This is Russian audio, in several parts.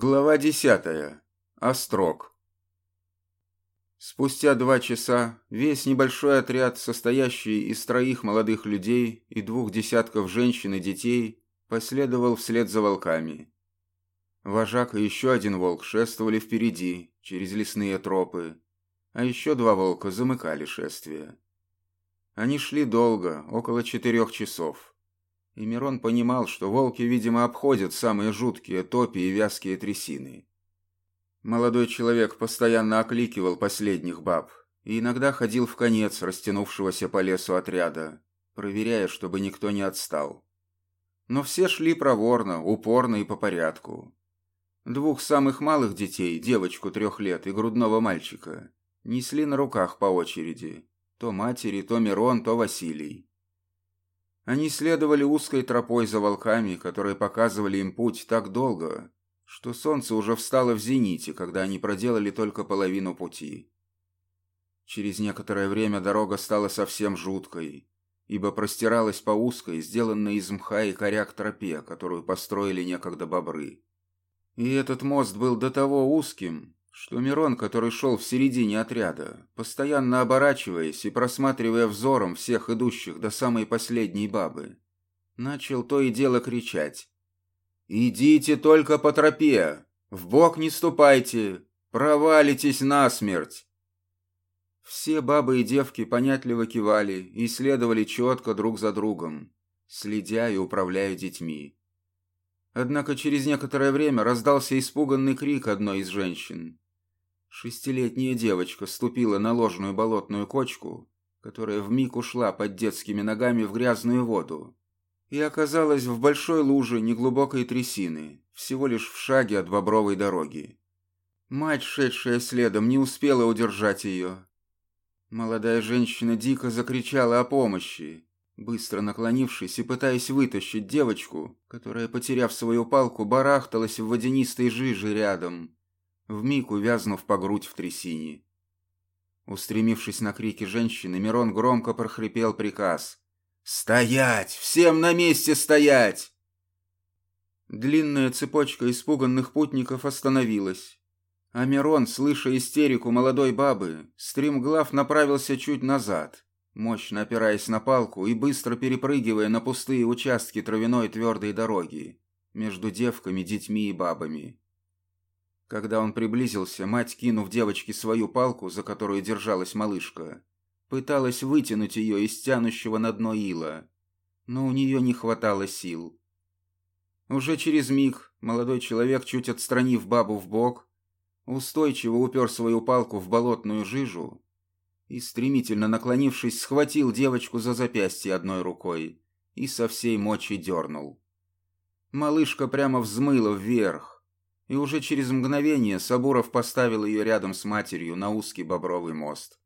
Глава десятая. Острог. Спустя два часа весь небольшой отряд, состоящий из троих молодых людей и двух десятков женщин и детей, последовал вслед за волками. Вожак и еще один волк шествовали впереди, через лесные тропы, а еще два волка замыкали шествие. Они шли долго, около четырех часов. И Мирон понимал, что волки, видимо, обходят самые жуткие топи и вязкие трясины. Молодой человек постоянно окликивал последних баб и иногда ходил в конец растянувшегося по лесу отряда, проверяя, чтобы никто не отстал. Но все шли проворно, упорно и по порядку. Двух самых малых детей, девочку трех лет и грудного мальчика, несли на руках по очереди, то матери, то Мирон, то Василий. Они следовали узкой тропой за волками, которые показывали им путь так долго, что солнце уже встало в зените, когда они проделали только половину пути. Через некоторое время дорога стала совсем жуткой, ибо простиралась по узкой, сделанной из мха и коряк тропе, которую построили некогда бобры. И этот мост был до того узким, что Мирон, который шел в середине отряда, постоянно оборачиваясь и просматривая взором всех идущих до самой последней бабы, начал то и дело кричать. «Идите только по тропе! В бок не ступайте! Провалитесь насмерть!» Все бабы и девки понятливо кивали и следовали четко друг за другом, следя и управляя детьми. Однако через некоторое время раздался испуганный крик одной из женщин, Шестилетняя девочка ступила на ложную болотную кочку, которая вмиг ушла под детскими ногами в грязную воду, и оказалась в большой луже неглубокой трясины, всего лишь в шаге от бобровой дороги. Мать, шедшая следом, не успела удержать ее. Молодая женщина дико закричала о помощи, быстро наклонившись и пытаясь вытащить девочку, которая, потеряв свою палку, барахталась в водянистой жиже рядом вмиг увязнув по грудь в трясине. Устремившись на крики женщины, Мирон громко прохрипел приказ. «Стоять! Всем на месте стоять!» Длинная цепочка испуганных путников остановилась. А Мирон, слыша истерику молодой бабы, стремглав направился чуть назад, мощно опираясь на палку и быстро перепрыгивая на пустые участки травяной твердой дороги между девками, детьми и бабами. Когда он приблизился, мать, кинув девочке свою палку, за которую держалась малышка, пыталась вытянуть ее из тянущего на дно ила, но у нее не хватало сил. Уже через миг молодой человек, чуть отстранив бабу в бок, устойчиво упер свою палку в болотную жижу и, стремительно наклонившись, схватил девочку за запястье одной рукой и со всей мочи дернул. Малышка прямо взмыла вверх, и уже через мгновение Сабуров поставил ее рядом с матерью на узкий бобровый мост.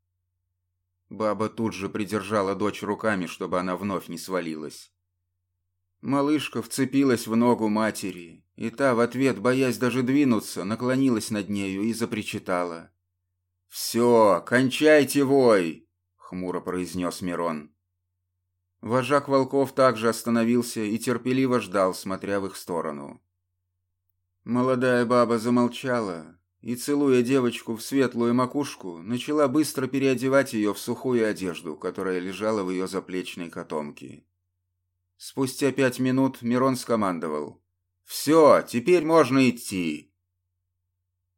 Баба тут же придержала дочь руками, чтобы она вновь не свалилась. Малышка вцепилась в ногу матери, и та в ответ, боясь даже двинуться, наклонилась над нею и запричитала. «Все, кончайте вой!» — хмуро произнес Мирон. Вожак волков также остановился и терпеливо ждал, смотря в их сторону. Молодая баба замолчала и, целуя девочку в светлую макушку, начала быстро переодевать ее в сухую одежду, которая лежала в ее заплечной котомке. Спустя пять минут Мирон скомандовал. «Все, теперь можно идти!»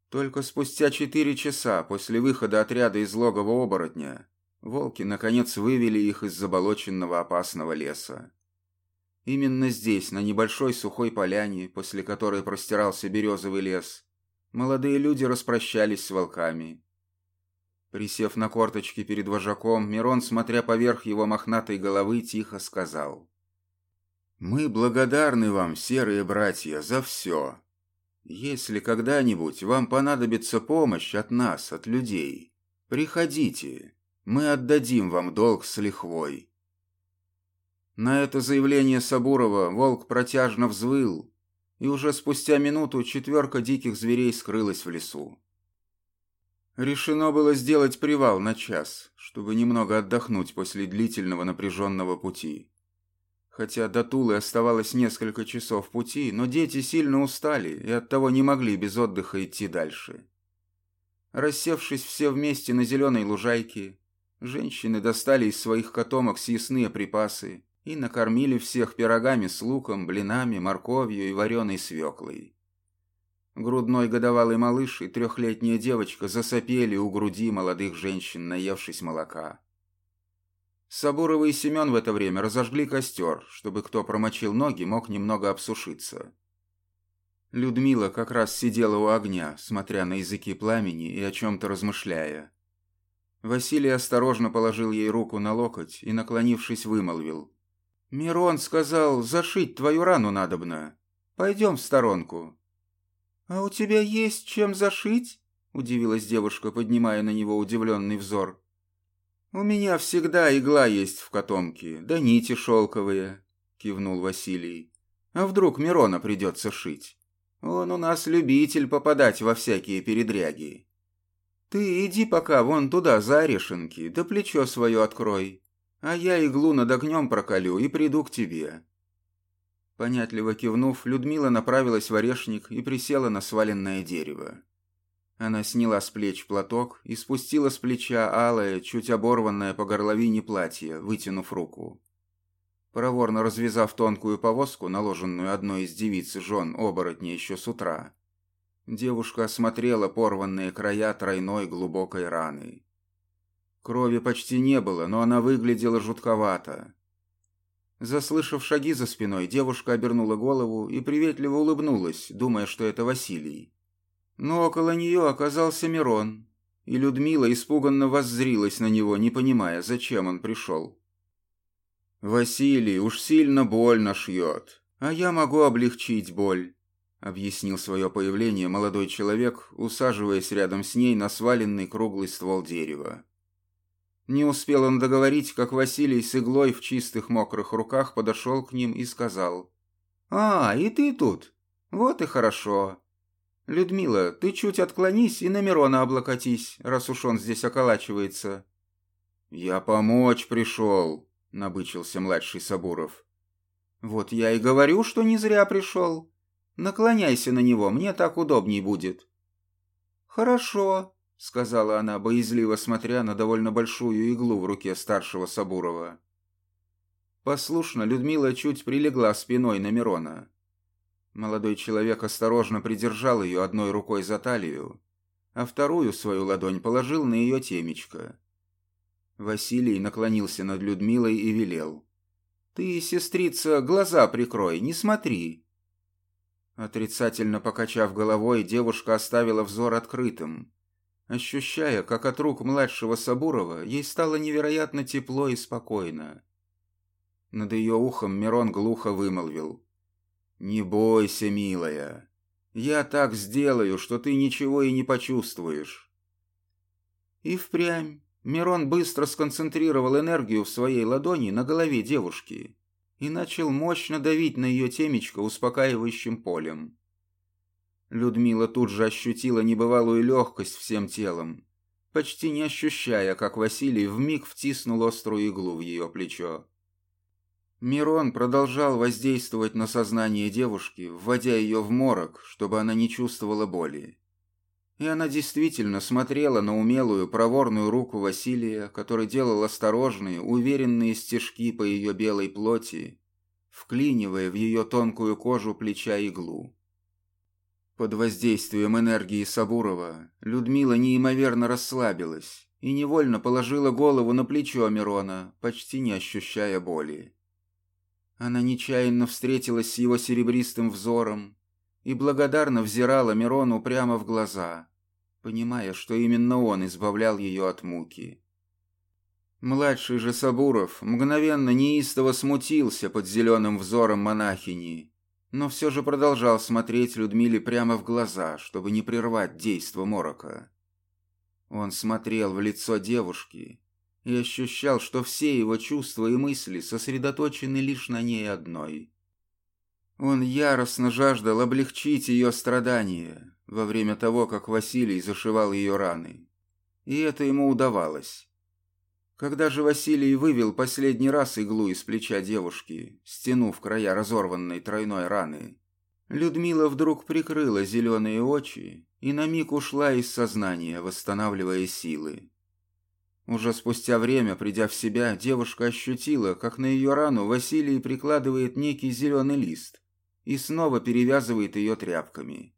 Только спустя четыре часа после выхода отряда из логова оборотня волки наконец вывели их из заболоченного опасного леса. Именно здесь, на небольшой сухой поляне, после которой простирался березовый лес, молодые люди распрощались с волками. Присев на корточки перед вожаком, Мирон, смотря поверх его мохнатой головы, тихо сказал. «Мы благодарны вам, серые братья, за все. Если когда-нибудь вам понадобится помощь от нас, от людей, приходите, мы отдадим вам долг с лихвой». На это заявление Сабурова волк протяжно взвыл, и уже спустя минуту четверка диких зверей скрылась в лесу. Решено было сделать привал на час, чтобы немного отдохнуть после длительного напряженного пути. Хотя до Тулы оставалось несколько часов пути, но дети сильно устали и оттого не могли без отдыха идти дальше. Рассевшись все вместе на зеленой лужайке, женщины достали из своих котомок съестные припасы и накормили всех пирогами с луком, блинами, морковью и вареной свеклой. Грудной годовалый малыш и трехлетняя девочка засопели у груди молодых женщин, наевшись молока. Сабуровы и Семен в это время разожгли костер, чтобы кто промочил ноги, мог немного обсушиться. Людмила как раз сидела у огня, смотря на языки пламени и о чем-то размышляя. Василий осторожно положил ей руку на локоть и, наклонившись, вымолвил. «Мирон сказал, зашить твою рану надобно. Пойдем в сторонку. «А у тебя есть чем зашить?» – удивилась девушка, поднимая на него удивленный взор. «У меня всегда игла есть в котомке, да нити шелковые», – кивнул Василий. «А вдруг Мирона придется шить? Он у нас любитель попадать во всякие передряги. Ты иди пока вон туда, за орешенки, да плечо свое открой, а я иглу над огнем проколю и приду к тебе. Понятливо кивнув, Людмила направилась в орешник и присела на сваленное дерево. Она сняла с плеч платок и спустила с плеча алое, чуть оборванное по горловине платье, вытянув руку. Проворно развязав тонкую повозку, наложенную одной из девиц жен оборотня еще с утра, девушка осмотрела порванные края тройной глубокой раны. Крови почти не было, но она выглядела жутковато. Заслышав шаги за спиной, девушка обернула голову и приветливо улыбнулась, думая, что это Василий. Но около нее оказался Мирон, и Людмила испуганно воззрилась на него, не понимая, зачем он пришел. «Василий уж сильно больно шьет, а я могу облегчить боль», объяснил свое появление молодой человек, усаживаясь рядом с ней на сваленный круглый ствол дерева. Не успел он договорить, как Василий с иглой в чистых мокрых руках подошел к ним и сказал. «А, и ты тут? Вот и хорошо. Людмила, ты чуть отклонись и на Мирона облокотись, раз уж он здесь околачивается». «Я помочь пришел», — набычился младший Сабуров. «Вот я и говорю, что не зря пришел. Наклоняйся на него, мне так удобней будет». «Хорошо», — сказала она, боязливо смотря на довольно большую иглу в руке старшего Сабурова. Послушно Людмила чуть прилегла спиной на Мирона. Молодой человек осторожно придержал ее одной рукой за талию, а вторую свою ладонь положил на ее темечко. Василий наклонился над Людмилой и велел. «Ты, сестрица, глаза прикрой, не смотри». Отрицательно покачав головой, девушка оставила взор открытым ощущая, как от рук младшего Сабурова ей стало невероятно тепло и спокойно. Над ее ухом Мирон глухо вымолвил. «Не бойся, милая. Я так сделаю, что ты ничего и не почувствуешь». И впрямь Мирон быстро сконцентрировал энергию в своей ладони на голове девушки и начал мощно давить на ее темечко успокаивающим полем. Людмила тут же ощутила небывалую легкость всем телом, почти не ощущая, как Василий вмиг втиснул острую иглу в ее плечо. Мирон продолжал воздействовать на сознание девушки, вводя ее в морок, чтобы она не чувствовала боли. И она действительно смотрела на умелую, проворную руку Василия, который делал осторожные, уверенные стежки по ее белой плоти, вклинивая в ее тонкую кожу плеча иглу. Под воздействием энергии Сабурова Людмила неимоверно расслабилась и невольно положила голову на плечо Мирона, почти не ощущая боли. Она нечаянно встретилась с его серебристым взором и благодарно взирала Мирону прямо в глаза, понимая, что именно он избавлял ее от муки. Младший же Сабуров мгновенно неистово смутился под зеленым взором монахини но все же продолжал смотреть Людмиле прямо в глаза, чтобы не прервать действо морока. Он смотрел в лицо девушки и ощущал, что все его чувства и мысли сосредоточены лишь на ней одной. Он яростно жаждал облегчить ее страдания во время того, как Василий зашивал ее раны. И это ему удавалось. Когда же Василий вывел последний раз иглу из плеча девушки, стянув края разорванной тройной раны, Людмила вдруг прикрыла зеленые очи и на миг ушла из сознания, восстанавливая силы. Уже спустя время, придя в себя, девушка ощутила, как на ее рану Василий прикладывает некий зеленый лист и снова перевязывает ее тряпками.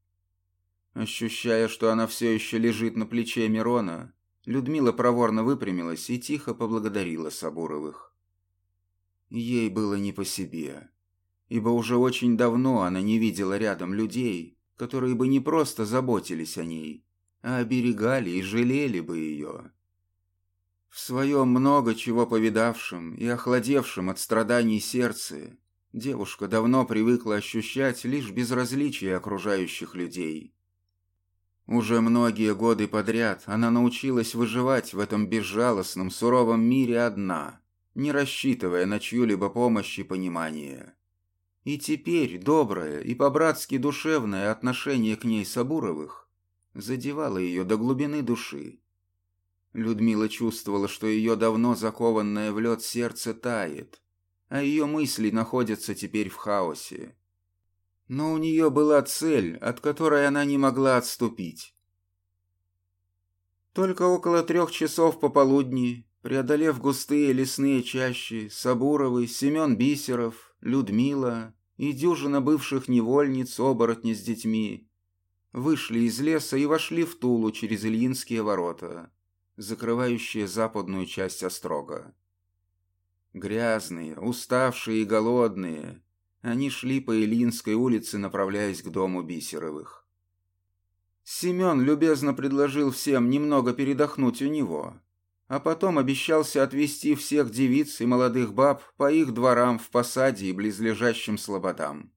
Ощущая, что она все еще лежит на плече Мирона, Людмила проворно выпрямилась и тихо поблагодарила Сабуровых. Ей было не по себе, ибо уже очень давно она не видела рядом людей, которые бы не просто заботились о ней, а оберегали и жалели бы ее. В своем много чего повидавшем и охладевшем от страданий сердце девушка давно привыкла ощущать лишь безразличие окружающих людей. Уже многие годы подряд она научилась выживать в этом безжалостном, суровом мире одна, не рассчитывая на чью-либо помощь и понимание. И теперь доброе и по-братски душевное отношение к ней Сабуровых задевало ее до глубины души. Людмила чувствовала, что ее давно закованное в лед сердце тает, а ее мысли находятся теперь в хаосе. Но у нее была цель, от которой она не могла отступить. Только около трех часов пополудни, преодолев густые лесные чащи, Сабуровы, Семен Бисеров, Людмила и дюжина бывших невольниц, оборотни с детьми, вышли из леса и вошли в Тулу через Ильинские ворота, закрывающие западную часть острога. Грязные, уставшие и голодные, они шли по Илинской улице, направляясь к дому Бисеровых. Семен любезно предложил всем немного передохнуть у него, а потом обещался отвезти всех девиц и молодых баб по их дворам в посаде и близлежащим слободам.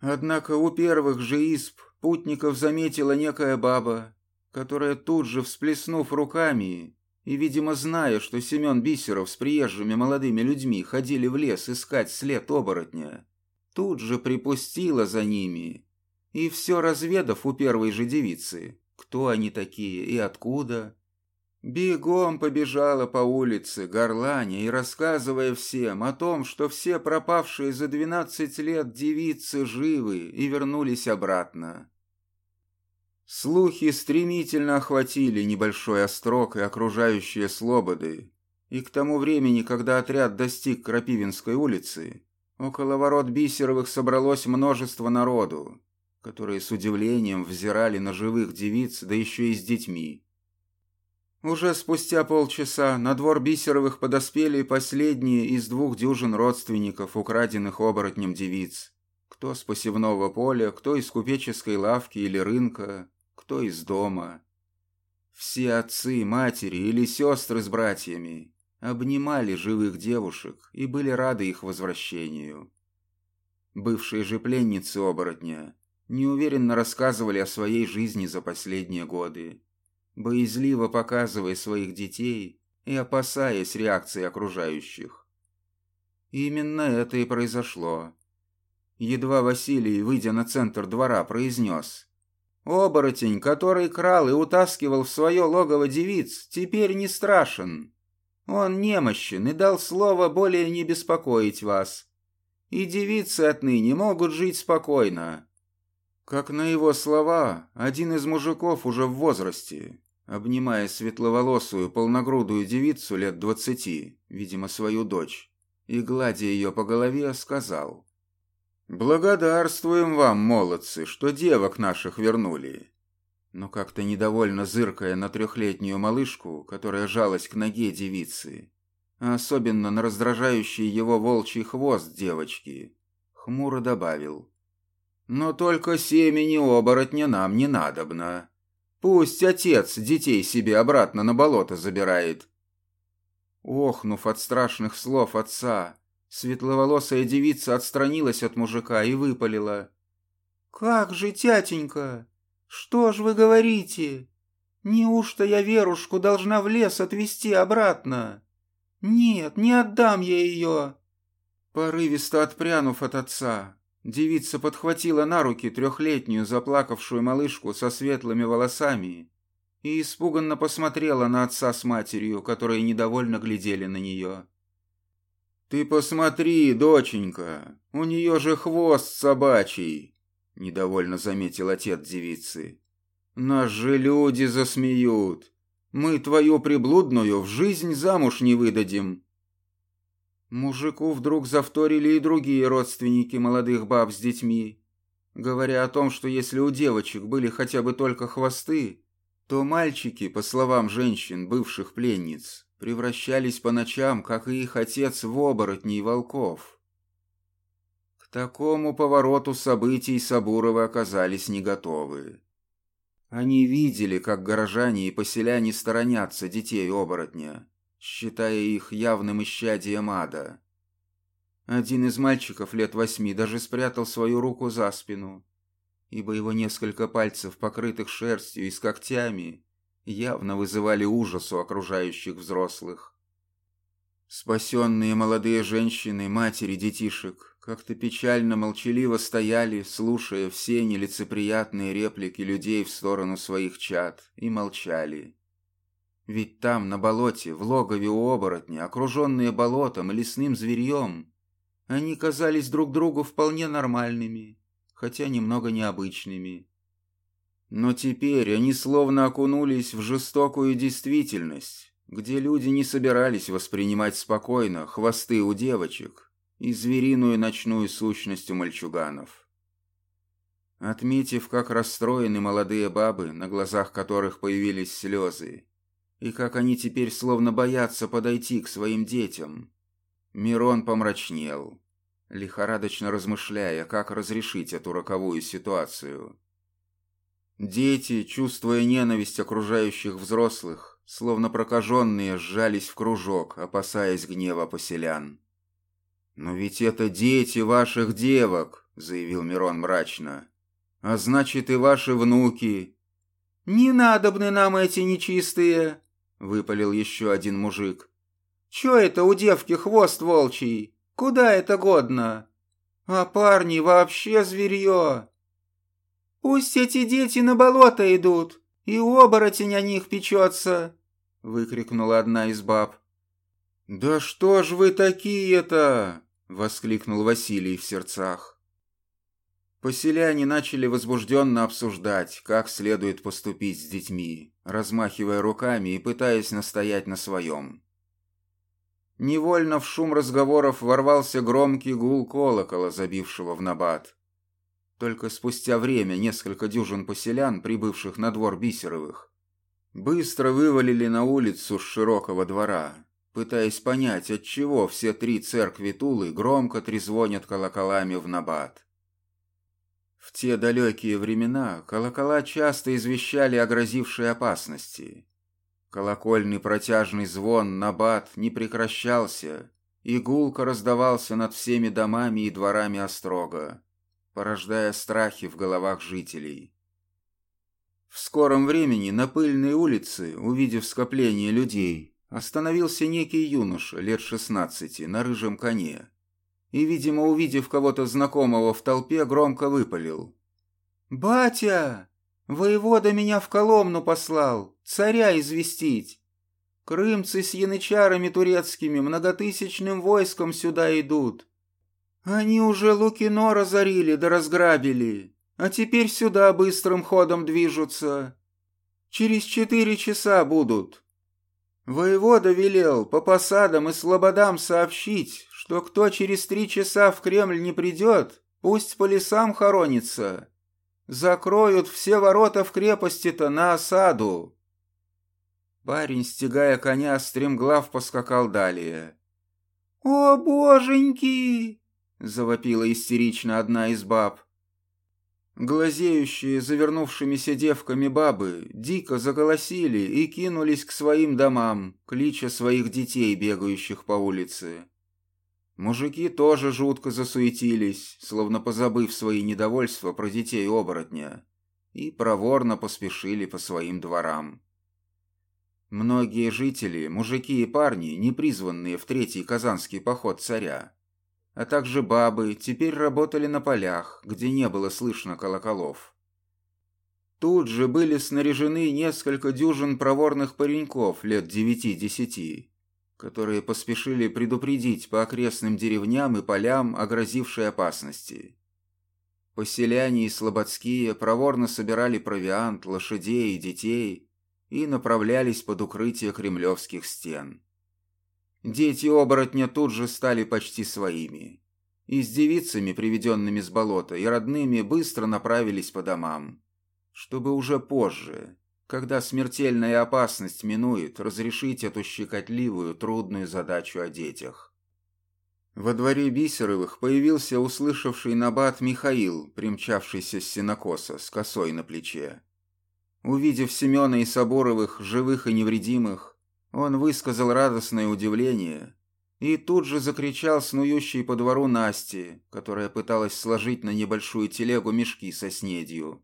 Однако у первых же исп путников заметила некая баба, которая тут же, всплеснув руками, и, видимо, зная, что Семен Бисеров с приезжими молодыми людьми ходили в лес искать след оборотня, тут же припустила за ними, и все разведав у первой же девицы, кто они такие и откуда, бегом побежала по улице, горланя и рассказывая всем о том, что все пропавшие за двенадцать лет девицы живы и вернулись обратно. Слухи стремительно охватили небольшой острог и окружающие слободы, и к тому времени, когда отряд достиг Крапивинской улицы, около ворот Бисеровых собралось множество народу, которые с удивлением взирали на живых девиц, да еще и с детьми. Уже спустя полчаса на двор Бисеровых подоспели последние из двух дюжин родственников, украденных оборотнем девиц. Кто с посевного поля, кто из купеческой лавки или рынка, кто из дома. Все отцы, матери или сестры с братьями обнимали живых девушек и были рады их возвращению. Бывшие же пленницы оборотня неуверенно рассказывали о своей жизни за последние годы, боязливо показывая своих детей и опасаясь реакции окружающих. Именно это и произошло. Едва Василий, выйдя на центр двора, произнес Оборотень, который крал и утаскивал в свое логово девиц, теперь не страшен. Он немощен и дал слово более не беспокоить вас. И девицы отныне могут жить спокойно. Как на его слова, один из мужиков уже в возрасте, обнимая светловолосую полногрудую девицу лет двадцати, видимо, свою дочь, и гладя ее по голове, сказал — «Благодарствуем вам, молодцы, что девок наших вернули». Но как-то недовольно зыркая на трехлетнюю малышку, которая жалась к ноге девицы, а особенно на раздражающий его волчий хвост девочки, хмуро добавил. «Но только семени оборотня нам не надобно. Пусть отец детей себе обратно на болото забирает». Охнув от страшных слов отца, Светловолосая девица отстранилась от мужика и выпалила. «Как же, тятенька? Что ж вы говорите? Неужто я Верушку должна в лес отвезти обратно? Нет, не отдам я ее!» Порывисто отпрянув от отца, девица подхватила на руки трехлетнюю заплакавшую малышку со светлыми волосами и испуганно посмотрела на отца с матерью, которые недовольно глядели на нее. «Ты посмотри, доченька, у нее же хвост собачий!» — недовольно заметил отец девицы. «Нас же люди засмеют. Мы твою приблудную в жизнь замуж не выдадим». Мужику вдруг завторили и другие родственники молодых баб с детьми, говоря о том, что если у девочек были хотя бы только хвосты, то мальчики, по словам женщин, бывших пленниц, превращались по ночам, как и их отец, в оборотней волков. К такому повороту событий Сабуровы оказались не готовы. Они видели, как горожане и поселяне сторонятся детей оборотня, считая их явным исчадием ада. Один из мальчиков лет восьми даже спрятал свою руку за спину, ибо его несколько пальцев, покрытых шерстью и с когтями, явно вызывали ужас у окружающих взрослых. Спасенные молодые женщины, матери детишек, как-то печально молчаливо стояли, слушая все нелицеприятные реплики людей в сторону своих чад, и молчали. Ведь там, на болоте, в логове у оборотня, окруженные болотом и лесным зверьем, они казались друг другу вполне нормальными, хотя немного необычными. Но теперь они словно окунулись в жестокую действительность, где люди не собирались воспринимать спокойно хвосты у девочек и звериную ночную сущность у мальчуганов. Отметив, как расстроены молодые бабы, на глазах которых появились слезы, и как они теперь словно боятся подойти к своим детям, Мирон помрачнел, лихорадочно размышляя, как разрешить эту роковую ситуацию. Дети, чувствуя ненависть окружающих взрослых, словно прокаженные, сжались в кружок, опасаясь гнева поселян. «Но ведь это дети ваших девок», — заявил Мирон мрачно. «А значит, и ваши внуки». «Не надобны нам эти нечистые», — выпалил еще один мужик. «Че это у девки хвост волчий? Куда это годно? А парни вообще зверье!» «Пусть эти дети на болото идут, и оборотень о них печется!» — выкрикнула одна из баб. «Да что ж вы такие-то!» — воскликнул Василий в сердцах. Поселяне начали возбужденно обсуждать, как следует поступить с детьми, размахивая руками и пытаясь настоять на своем. Невольно в шум разговоров ворвался громкий гул колокола, забившего в набат. Только спустя время несколько дюжин поселян, прибывших на двор Бисеровых, быстро вывалили на улицу с широкого двора, пытаясь понять, отчего все три церкви Тулы громко трезвонят колоколами в набат. В те далекие времена колокола часто извещали о грозившей опасности. Колокольный протяжный звон набат не прекращался, и гулко раздавался над всеми домами и дворами острога порождая страхи в головах жителей. В скором времени на пыльной улице, увидев скопление людей, остановился некий юноша лет шестнадцати на рыжем коне и, видимо, увидев кого-то знакомого в толпе, громко выпалил. «Батя! Воевода меня в Коломну послал, царя известить. Крымцы с янычарами турецкими многотысячным войском сюда идут. Они уже Лукино разорили да разграбили, а теперь сюда быстрым ходом движутся. Через четыре часа будут. Воевода велел по посадам и слободам сообщить, что кто через три часа в Кремль не придет, пусть по лесам хоронится. Закроют все ворота в крепости-то на осаду. Парень, стегая коня, стремглав поскакал далее. «О, боженьки!» Завопила истерично одна из баб. Глазеющие завернувшимися девками бабы дико заголосили и кинулись к своим домам, клича своих детей, бегающих по улице. Мужики тоже жутко засуетились, словно позабыв свои недовольства про детей оборотня, и проворно поспешили по своим дворам. Многие жители, мужики и парни, не призванные в третий казанский поход царя, а также бабы теперь работали на полях, где не было слышно колоколов. Тут же были снаряжены несколько дюжин проворных пареньков лет девяти-десяти, которые поспешили предупредить по окрестным деревням и полям о грозившей опасности. Поселяне и слободские проворно собирали провиант, лошадей и детей и направлялись под укрытие кремлевских стен. Дети оборотня тут же стали почти своими. И с девицами, приведенными с болота, и родными быстро направились по домам, чтобы уже позже, когда смертельная опасность минует, разрешить эту щекотливую, трудную задачу о детях. Во дворе Бисеровых появился услышавший набат Михаил, примчавшийся с сенокоса, с косой на плече. Увидев Семена и Соборовых, живых и невредимых, он высказал радостное удивление и тут же закричал снующей по двору Насте, которая пыталась сложить на небольшую телегу мешки со снедью.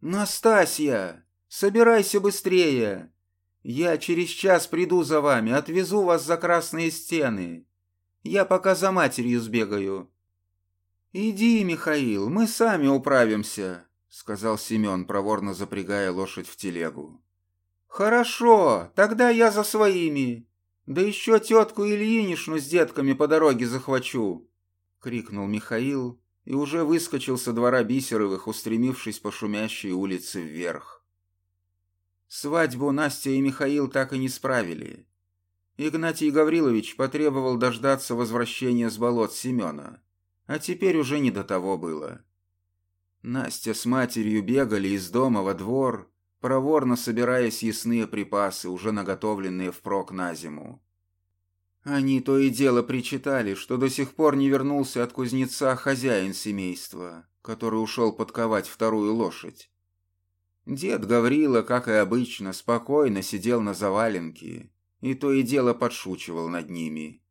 «Настасья, Собирайся быстрее. Я через час приду за вами, отвезу вас за красные стены. Я пока за матерью сбегаю». «Иди, Михаил, мы сами управимся», — сказал Семен, проворно запрягая лошадь в телегу. «Хорошо, тогда я за своими. Да еще тетку Ильинишну с детками по дороге захвачу», — крикнул Михаил и уже выскочил со двора Бисеровых, устремившись по шумящей улице вверх. Свадьбу Настя и Михаил так и не справили. Игнатий Гаврилович потребовал дождаться возвращения с болот Семена, а теперь уже не до того было. Настя с матерью бегали из дома во двор, проворно собирая съестные припасы, уже наготовленные впрок на зиму. Они то и дело причитали, что до сих пор не вернулся от кузнеца хозяин семейства, который ушел подковать вторую лошадь. Дед Гаврила, как и обычно, спокойно сидел на заваленке и то и дело подшучивал над ними.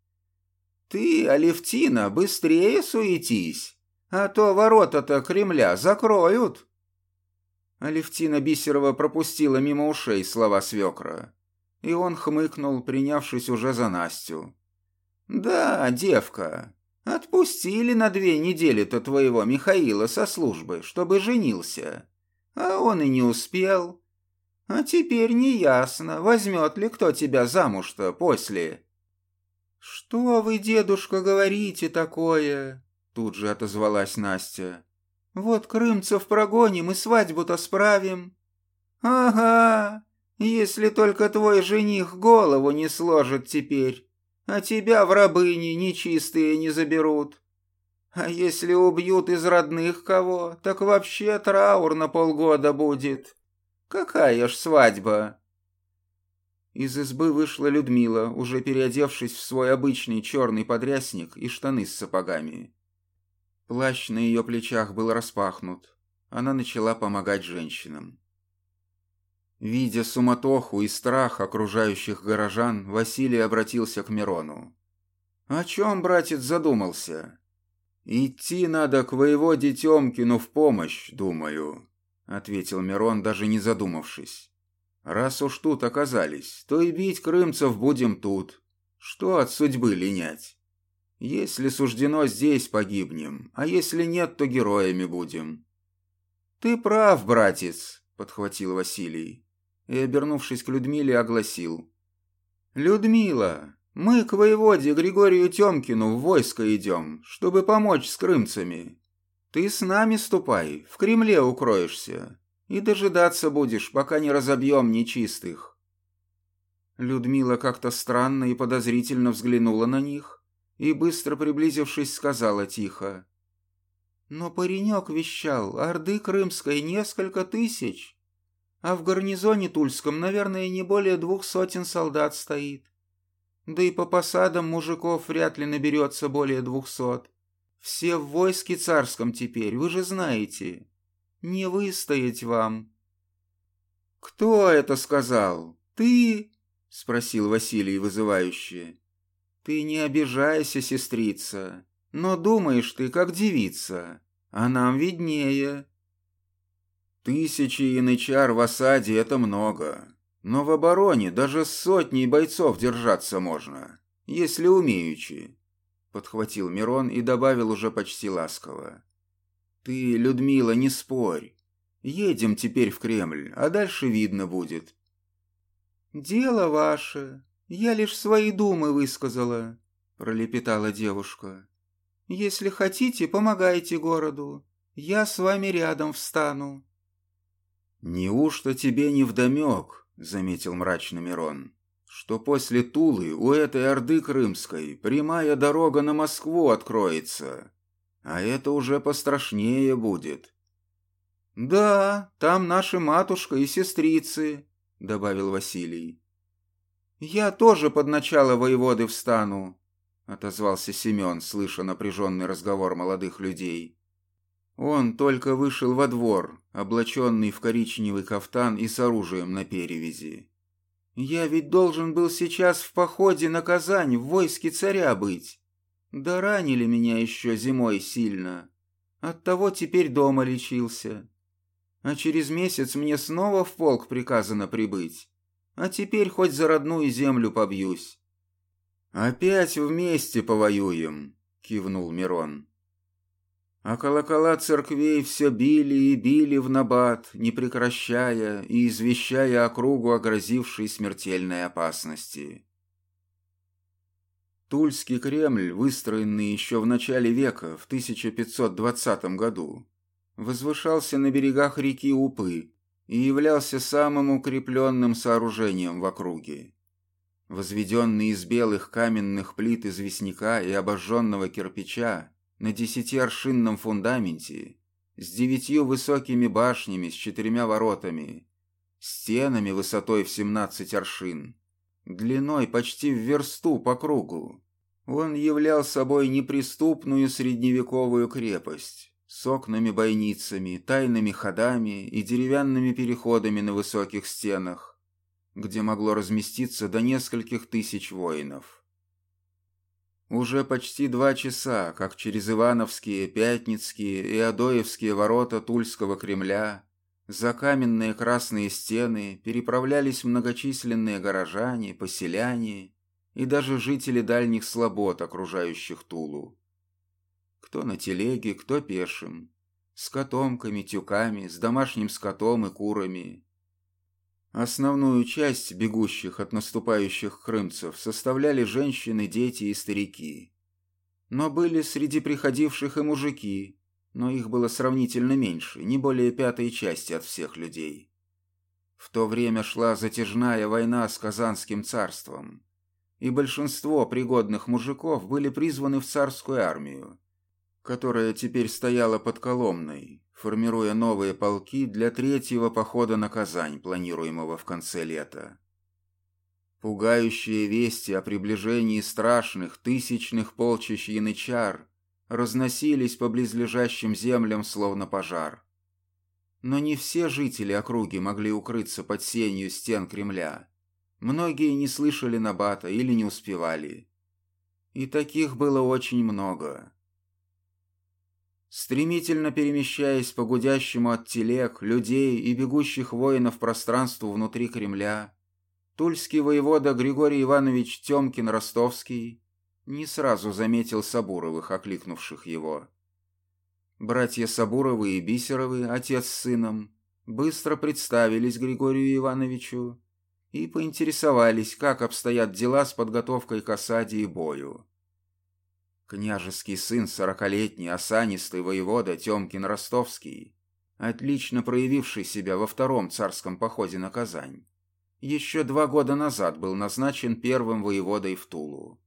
«Ты, Алевтина, быстрее суетись, а то ворота-то Кремля закроют!» Алевтина Бисерова пропустила мимо ушей слова свекра, и он хмыкнул, принявшись уже за Настю. «Да, девка, отпустили на две недели-то твоего Михаила со службы, чтобы женился». А он и не успел. А теперь неясно, возьмет ли кто тебя замуж-то после. «Что вы, дедушка, говорите такое?» Тут же отозвалась Настя. «Вот крымцев прогоним и свадьбу-то справим». «Ага, если только твой жених голову не сложит теперь, а тебя в рабыни нечистые не заберут. А если убьют из родных кого, так вообще траур на полгода будет. Какая ж свадьба?» Из избы вышла Людмила, уже переодевшись в свой обычный черный подрясник и штаны с сапогами. Плащ на ее плечах был распахнут. Она начала помогать женщинам. Видя суматоху и страх окружающих горожан, Василий обратился к Мирону. «О чем братец задумался? «Идти надо к воеводе Тёмкину в помощь, думаю», — ответил Мирон, даже не задумавшись. «Раз уж тут оказались, то и бить крымцев будем тут. Что от судьбы линять? Если суждено, здесь погибнем, а если нет, то героями будем». «Ты прав, братец», — подхватил Василий и, обернувшись к Людмиле, огласил. «Людмила, мы к воеводе Григорию Тёмкину в войско идем, чтобы помочь с крымцами. Ты с нами ступай, в Кремле укроешься, и дожидаться будешь, пока не разобьем нечистых». Людмила как-то странно и подозрительно взглянула на них и, быстро приблизившись, сказала тихо. «Но паренек вещал, Орды Крымской несколько тысяч, а в гарнизоне Тульском, наверное, не более двух сотен солдат стоит. Да и по посадам мужиков вряд ли наберется более двухсот. Все в войске царском теперь, вы же знаете. Не выстоять вам». «Кто это сказал? Ты?» — спросил Василий вызывающе. «Ты не обижайся, сестрица, но думаешь ты, как девица, а нам виднее». «Тысячи янычар в осаде — это много. Но в обороне даже с сотней бойцов держаться можно, если умеючи, подхватил Мирон и добавил уже почти ласково. Ты, Людмила, не спорь. Едем теперь в Кремль, а дальше видно будет». «Дело ваше. Я лишь свои думы высказала», — пролепетала девушка. «Если хотите, помогайте городу. Я с вами рядом встану». «Неужто тебе не вдомек?» — заметил мрачно Мирон что после Тулы у этой Орды Крымской прямая дорога на Москву откроется, а это уже пострашнее будет. «Да, там наши матушка и сестрицы», — добавил Василий. «Я тоже под начало воеводы встану», — отозвался Семен, слыша напряженный разговор молодых людей. Он только вышел во двор, облаченный в коричневый кафтан и с оружием на перевязи. Я ведь должен был сейчас в походе на Казань в войске царя быть. Да ранили меня еще зимой сильно. Оттого теперь дома лечился. А через месяц мне снова в полк приказано прибыть. А теперь хоть за родную землю побьюсь. «Опять вместе повоюем», — кивнул Мирон. А колокола церквей все били и били в набат, не прекращая и извещая округу о грозившей смертельной опасности. Тульский Кремль, выстроенный еще в начале века, в 1520 году, возвышался на берегах реки Упы и являлся самым укрепленным сооружением в округе. Возведенный из белых каменных плит известняка и обожженного кирпича, на десятиаршинном фундаменте, с девятью высокими башнями с четырьмя воротами, стенами высотой в семнадцать аршин, длиной почти в версту по кругу. Он являл собой неприступную средневековую крепость с окнами-бойницами, тайными ходами и деревянными переходами на высоких стенах, где могло разместиться до нескольких тысяч воинов. Уже почти два часа, как через Ивановские, Пятницкие и Адоевские ворота Тульского Кремля за каменные красные стены переправлялись многочисленные горожане, поселяне и даже жители дальних слобод, окружающих Тулу. Кто на телеге, кто пешим, с котомками, тюками, с домашним скотом и курами, Основную часть бегущих от наступающих крымцев составляли женщины, дети и старики. Но были среди приходивших и мужики, но их было сравнительно меньше, не более пятой части от всех людей. В то время шла затяжная война с Казанским царством, и большинство пригодных мужиков были призваны в царскую армию, которая теперь стояла под Коломной, формируя новые полки для третьего похода на Казань, планируемого в конце лета. Пугающие вести о приближении страшных тысячных полчищ янычар разносились по близлежащим землям словно пожар. Но не все жители округи могли укрыться под сенью стен Кремля. Многие не слышали Набата или не успевали. И таких было очень много. Стремительно перемещаясь по гудящему от телег, людей и бегущих воинов пространству внутри Кремля, тульский воевода Григорий Иванович Темкин-Ростовский не сразу заметил Сабуровых, окликнувших его. Братья Сабуровы и Бисеровы, отец с сыном, быстро представились Григорию Ивановичу и поинтересовались, как обстоят дела с подготовкой к осаде и бою. Княжеский сын, сорокалетний, осанистый воевода Темкин Ростовский, отлично проявивший себя во втором царском походе на Казань, еще два года назад был назначен первым воеводой в Тулу.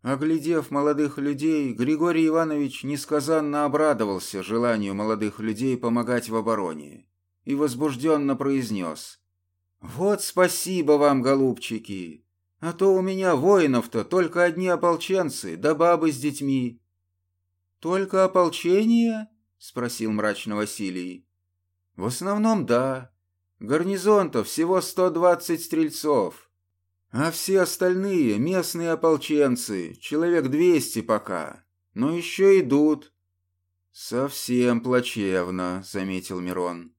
Оглядев молодых людей, Григорий Иванович несказанно обрадовался желанию молодых людей помогать в обороне и возбужденно произнес «Вот спасибо вам, голубчики! А то у меня воинов-то только одни ополченцы, да бабы с детьми. Только ополчение? Спросил мрачно Василий. В основном да. Гарнизон-то всего сто двадцать стрельцов. А все остальные местные ополченцы, человек двести пока. Но еще идут. Совсем плачевно, заметил Мирон.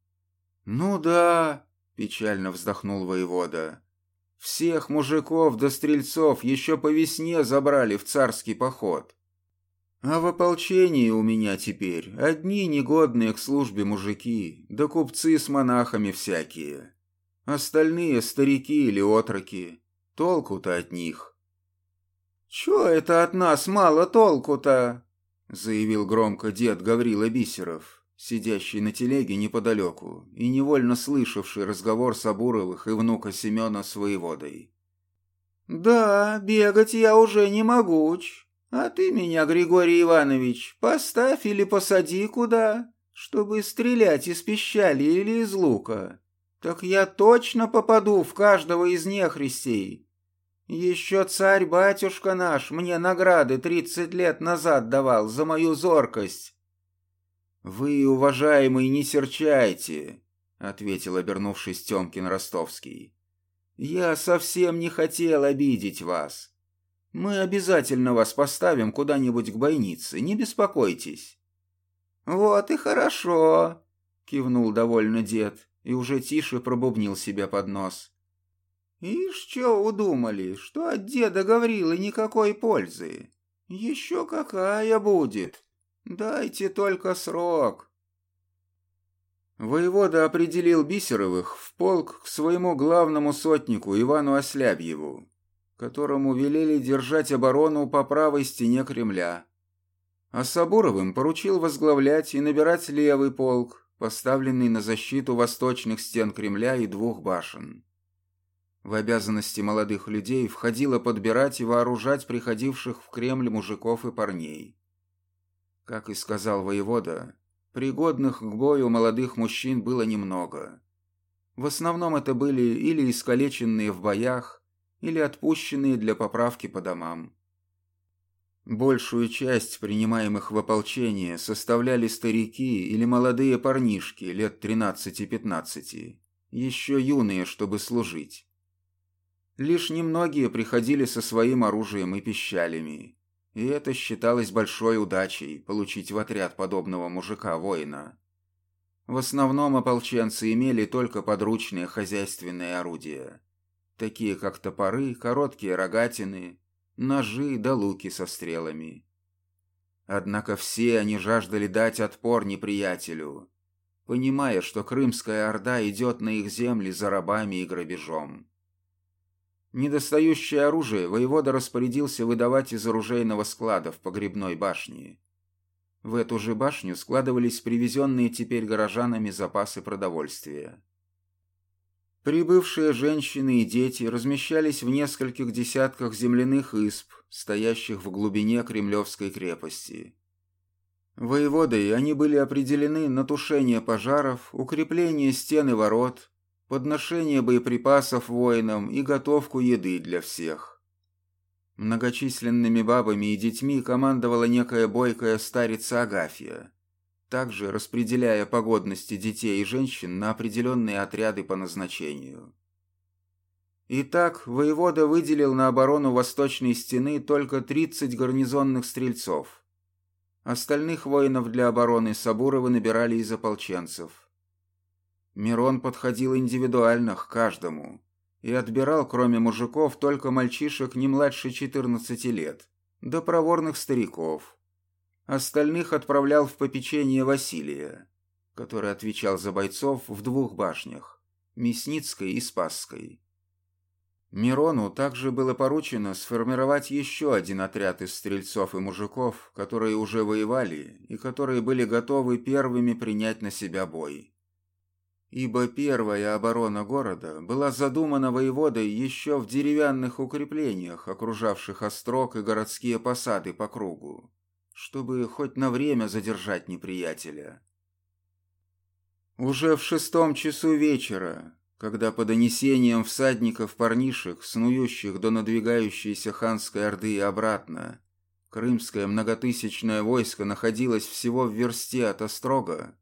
Ну да, печально вздохнул воевода. Всех мужиков до стрельцов еще по весне забрали в царский поход. А в ополчении у меня теперь одни негодные к службе мужики, да купцы с монахами всякие. Остальные старики или отроки. Толку-то от них. «Чё это от нас мало толку-то?» — заявил громко дед Гаврила Бисеров, сидящий на телеге неподалеку и невольно слышавший разговор Сабуровых и внука Семена с воеводой. «Да, бегать я уже не могуч, а ты меня, Григорий Иванович, поставь или посади куда, чтобы стрелять из пищали или из лука. Так я точно попаду в каждого из нехристей. Еще царь-батюшка наш мне награды тридцать лет назад давал за мою зоркость. «Вы, уважаемый, не серчайте», — ответил, обернувшись Тёмкин Ростовский. «Я совсем не хотел обидеть вас. Мы обязательно вас поставим куда-нибудь к бойнице, не беспокойтесь». «Вот и хорошо», — кивнул довольно дед и уже тише пробубнил себе под нос. «Ишь, чё удумали, что от деда Гаврилы никакой пользы? Еще какая будет? Дайте только срок». Воевода определил Бисеровых в полк к своему главному сотнику Ивану Ослябьеву, которому велели держать оборону по правой стене Кремля. А Сабуровым поручил возглавлять и набирать левый полк, поставленный на защиту восточных стен Кремля и двух башен. В обязанности молодых людей входило подбирать и вооружать приходивших в Кремль мужиков и парней. Как и сказал воевода, пригодных к бою молодых мужчин было немного. В основном это были или искалеченные в боях, или отпущенные для поправки по домам. Большую часть принимаемых в ополчение составляли старики или молодые парнишки лет 13-15, еще юные, чтобы служить. Лишь немногие приходили со своим оружием и пищалями, и это считалось большой удачей получить в отряд подобного мужика-воина. В основном ополченцы имели только подручные хозяйственные орудия, такие как топоры, короткие рогатины, ножи да луки со стрелами. Однако все они жаждали дать отпор неприятелю, понимая, что Крымская Орда идет на их земли за рабами и грабежом. Недостающее оружие воевода распорядился выдавать из оружейного склада в погребной башне. В эту же башню складывались привезенные теперь горожанами запасы продовольствия. Прибывшие женщины и дети размещались в нескольких десятках земляных исп, стоящих в глубине Кремлевской крепости. Воеводой они были определены на тушение пожаров, укрепление стен и ворот, подношение боеприпасов воинам и готовку еды для всех. Многочисленными бабами и детьми командовала некая бойкая старица Агафья также распределяя погодности детей и женщин на определенные отряды по назначению. Итак, воевода выделил на оборону восточной стены только 30 гарнизонных стрельцов. Остальных воинов для обороны Сабурова набирали из ополченцев. Мирон подходил индивидуально к каждому и отбирал, кроме мужиков, только мальчишек не младше 14 лет, да проворных стариков. Остальных отправлял в попечение Василия, который отвечал за бойцов в двух башнях – Мясницкой и Спасской. Мирону также было поручено сформировать еще один отряд из стрельцов и мужиков, которые уже воевали и которые были готовы первыми принять на себя бой. Ибо первая оборона города была задумана воеводой еще в деревянных укреплениях, окружавших острог и городские посады по кругу чтобы хоть на время задержать неприятеля. Уже в шестом часу вечера, когда по донесениям всадников-парнишек, снующих до надвигающейся ханской орды и обратно, крымское многотысячное войско находилось всего в версте от Острога,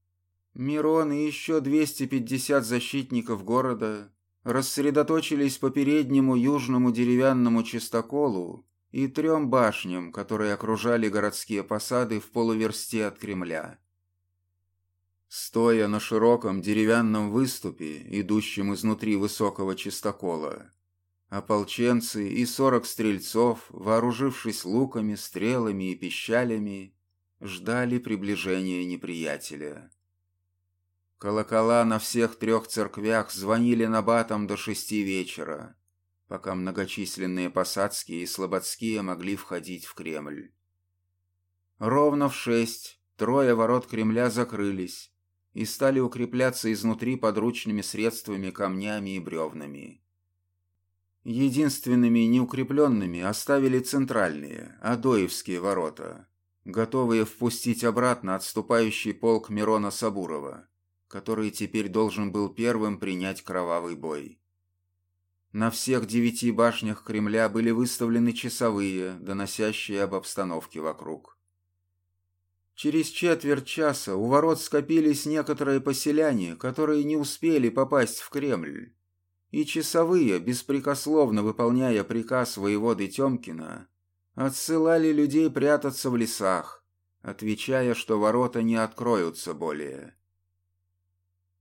Мирон и еще 250 защитников города рассредоточились по переднему южному деревянному чистоколу и трем башням, которые окружали городские посады в полуверсте от Кремля. Стоя на широком деревянном выступе, идущем изнутри высокого чистокола, Ополченцы и сорок стрельцов, вооружившись луками, стрелами и пищалями, ждали приближения неприятеля. Колокола на всех трех церквях звонили набатом до шести вечера, пока многочисленные посадские и слободские могли входить в Кремль. Ровно в шесть трое ворот Кремля закрылись и стали укрепляться изнутри подручными средствами камнями и бревнами. Единственными неукрепленными оставили центральные, Адоевские ворота, готовые впустить обратно отступающий полк Мирона Сабурова, который теперь должен был первым принять кровавый бой. На всех девяти башнях Кремля были выставлены часовые, доносящие об обстановке вокруг. Через четверть часа у ворот скопились некоторые поселяне, которые не успели попасть в Кремль и часовые, беспрекословно выполняя приказ воеводы Тёмкина, отсылали людей прятаться в лесах, отвечая, что ворота не откроются более.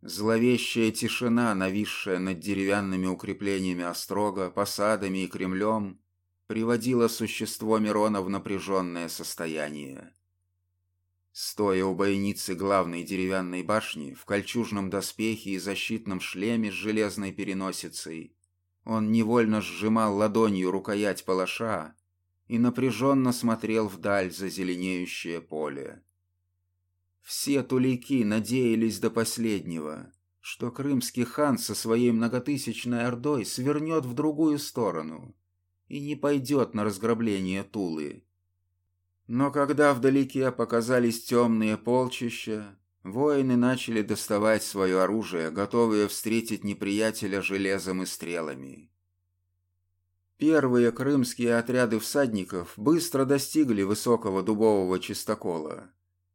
Зловещая тишина, нависшая над деревянными укреплениями острога, посадами и Кремлем, приводила существо Мирона в напряженное состояние. Стоя у бойницы главной деревянной башни, в кольчужном доспехе и защитном шлеме с железной переносицей, он невольно сжимал ладонью рукоять палаша и напряженно смотрел вдаль за зеленеющее поле. Все тулики надеялись до последнего, что крымский хан со своей многотысячной ордой свернет в другую сторону и не пойдет на разграбление Тулы, но когда вдалеке показались темные полчища, воины начали доставать свое оружие, готовые встретить неприятеля железом и стрелами. Первые крымские отряды всадников быстро достигли высокого дубового чистокола,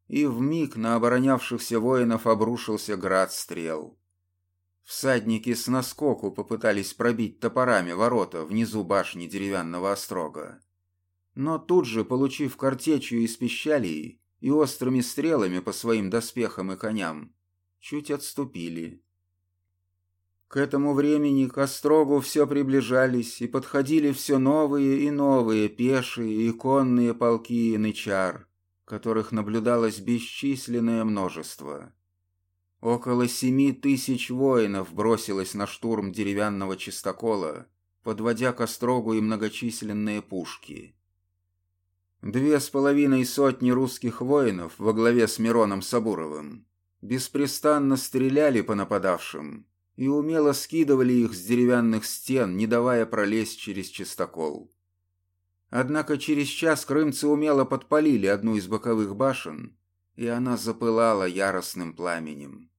и в миг на оборонявшихся воинов обрушился град стрел. Всадники с наскоку попытались пробить топорами ворота внизу башни деревянного острога но тут же, получив картечью из пищалии и острыми стрелами по своим доспехам и коням, чуть отступили. К этому времени к Острогу все приближались и подходили все новые и новые пешие и конные полки янычар, которых наблюдалось бесчисленное множество. Около семи тысяч воинов бросилось на штурм деревянного чистокола, подводя к Острогу и многочисленные пушки. Две с половиной сотни русских воинов во главе с Мироном Сабуровым беспрестанно стреляли по нападавшим и умело скидывали их с деревянных стен, не давая пролезть через чистокол. Однако через час крымцы умело подпалили одну из боковых башен, и она запылала яростным пламенем.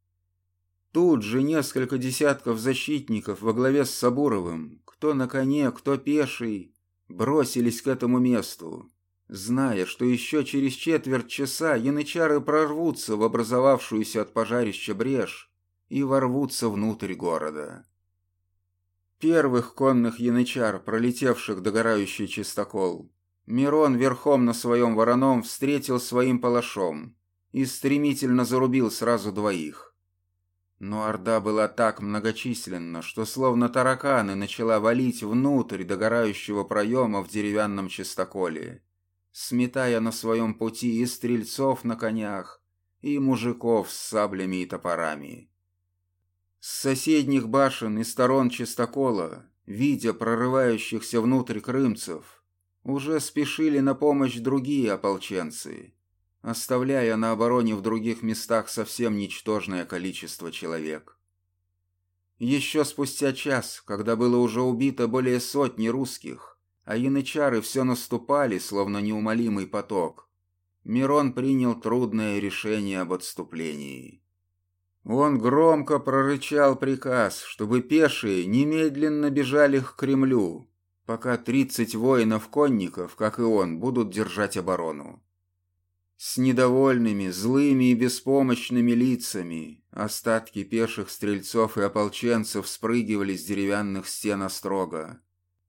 Тут же несколько десятков защитников во главе с Сабуровым, кто на коне, кто пеший, бросились к этому месту, зная, что еще через четверть часа янычары прорвутся в образовавшуюся от пожарища брешь и ворвутся внутрь города. Первых конных янычар, пролетевших догорающий чистокол, Мирон верхом на своем вороном встретил своим палашом и стремительно зарубил сразу двоих. Но орда была так многочисленна, что словно тараканы начала валить внутрь догорающего проема в деревянном чистоколе сметая на своем пути и стрельцов на конях, и мужиков с саблями и топорами. С соседних башен и сторон чистокола, видя прорывающихся внутрь крымцев, уже спешили на помощь другие ополченцы, оставляя на обороне в других местах совсем ничтожное количество человек. Еще спустя час, когда было уже убито более сотни русских, а янычары все наступали, словно неумолимый поток. Мирон принял трудное решение об отступлении. Он громко прорычал приказ, чтобы пешие немедленно бежали к Кремлю, пока тридцать воинов-конников, как и он, будут держать оборону. С недовольными, злыми и беспомощными лицами остатки пеших стрельцов и ополченцев спрыгивали с деревянных стен острога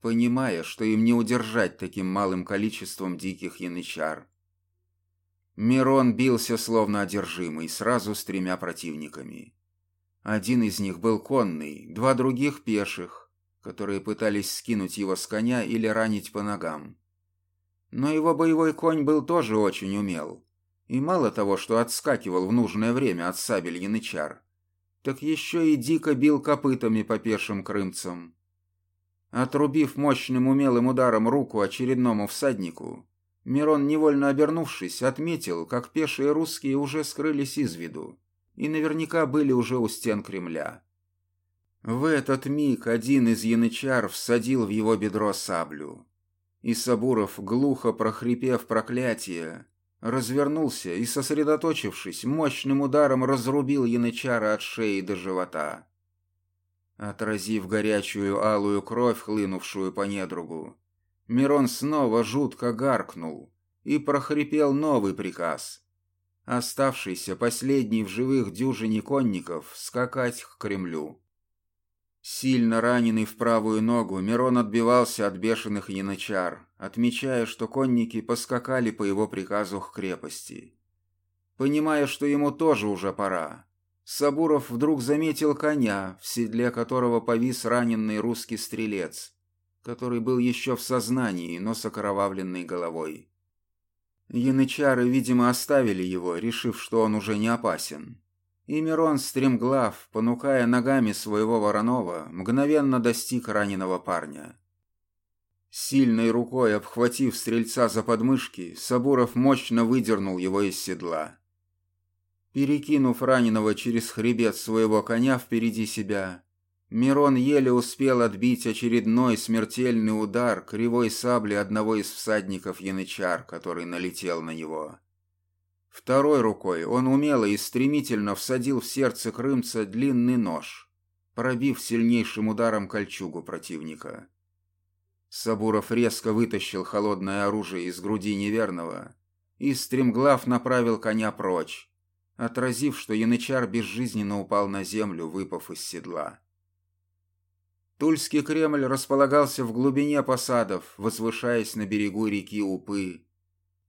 понимая, что им не удержать таким малым количеством диких янычар. Мирон бился словно одержимый, сразу с тремя противниками. Один из них был конный, два других пеших, которые пытались скинуть его с коня или ранить по ногам. Но его боевой конь был тоже очень умел. И мало того, что отскакивал в нужное время от сабель янычар, так еще и дико бил копытами по пешим крымцам. Отрубив мощным умелым ударом руку очередному всаднику, Мирон, невольно обернувшись, отметил, как пешие русские уже скрылись из виду и наверняка были уже у стен Кремля. В этот миг один из янычар всадил в его бедро саблю. И Сабуров, глухо прохрипев проклятие, развернулся и, сосредоточившись, мощным ударом разрубил янычара от шеи до живота. Отразив горячую алую кровь, хлынувшую по недругу, Мирон снова жутко гаркнул и прохрипел новый приказ. Оставшийся последний в живых дюжине конников скакать к Кремлю. Сильно раненый в правую ногу, Мирон отбивался от бешеных янычар, отмечая, что конники поскакали по его приказу к крепости. Понимая, что ему тоже уже пора, Сабуров вдруг заметил коня, в седле которого повис раненый русский стрелец, который был еще в сознании, но с окровавленной головой. Янычары, видимо, оставили его, решив, что он уже не опасен. И Мирон, стремглав, понукая ногами своего Воронова, мгновенно достиг раненого парня. Сильной рукой обхватив стрельца за подмышки, Сабуров мощно выдернул его из седла. Перекинув раненого через хребет своего коня впереди себя, Мирон еле успел отбить очередной смертельный удар кривой сабли одного из всадников янычар, который налетел на него. Второй рукой он умело и стремительно всадил в сердце крымца длинный нож, пробив сильнейшим ударом кольчугу противника. Сабуров резко вытащил холодное оружие из груди неверного и, стремглав, направил коня прочь, отразив, что янычар безжизненно упал на землю, выпав из седла. Тульский Кремль располагался в глубине посадов, возвышаясь на берегу реки Упы,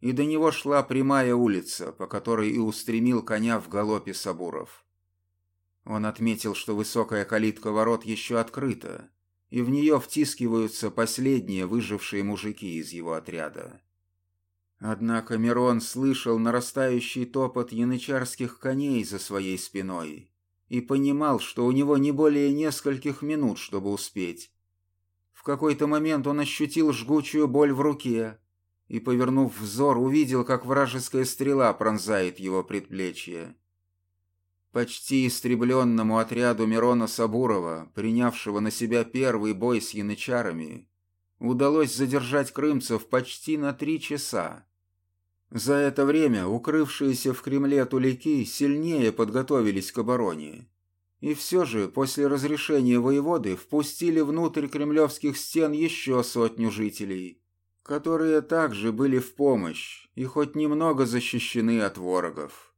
и до него шла прямая улица, по которой и устремил коня в галопе Сабуров. Он отметил, что высокая калитка ворот еще открыта, и в нее втискиваются последние выжившие мужики из его отряда. Однако Мирон слышал нарастающий топот янычарских коней за своей спиной и понимал, что у него не более нескольких минут, чтобы успеть. В какой-то момент он ощутил жгучую боль в руке, и, повернув взор, увидел, как вражеская стрела пронзает его предплечье. Почти истребленному отряду Мирона Сабурова, принявшего на себя первый бой с янычарами, удалось задержать крымцев почти на три часа. За это время укрывшиеся в Кремле тулики сильнее подготовились к обороне. И все же после разрешения воеводы впустили внутрь кремлевских стен еще сотню жителей, которые также были в помощь и хоть немного защищены от ворогов.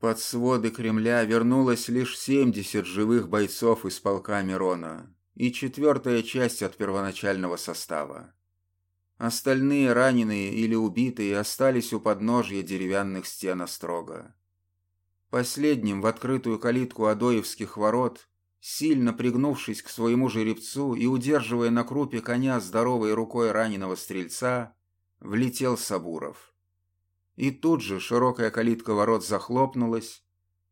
Под своды Кремля вернулось лишь 70 живых бойцов из полка Мирона и четвертая часть от первоначального состава. Остальные раненые или убитые остались у подножья деревянных стен острога. Последним в открытую калитку Адоевских ворот Сильно пригнувшись к своему жеребцу и удерживая на крупе коня здоровой рукой раненого стрельца, влетел Сабуров. И тут же широкая калитка ворот захлопнулась,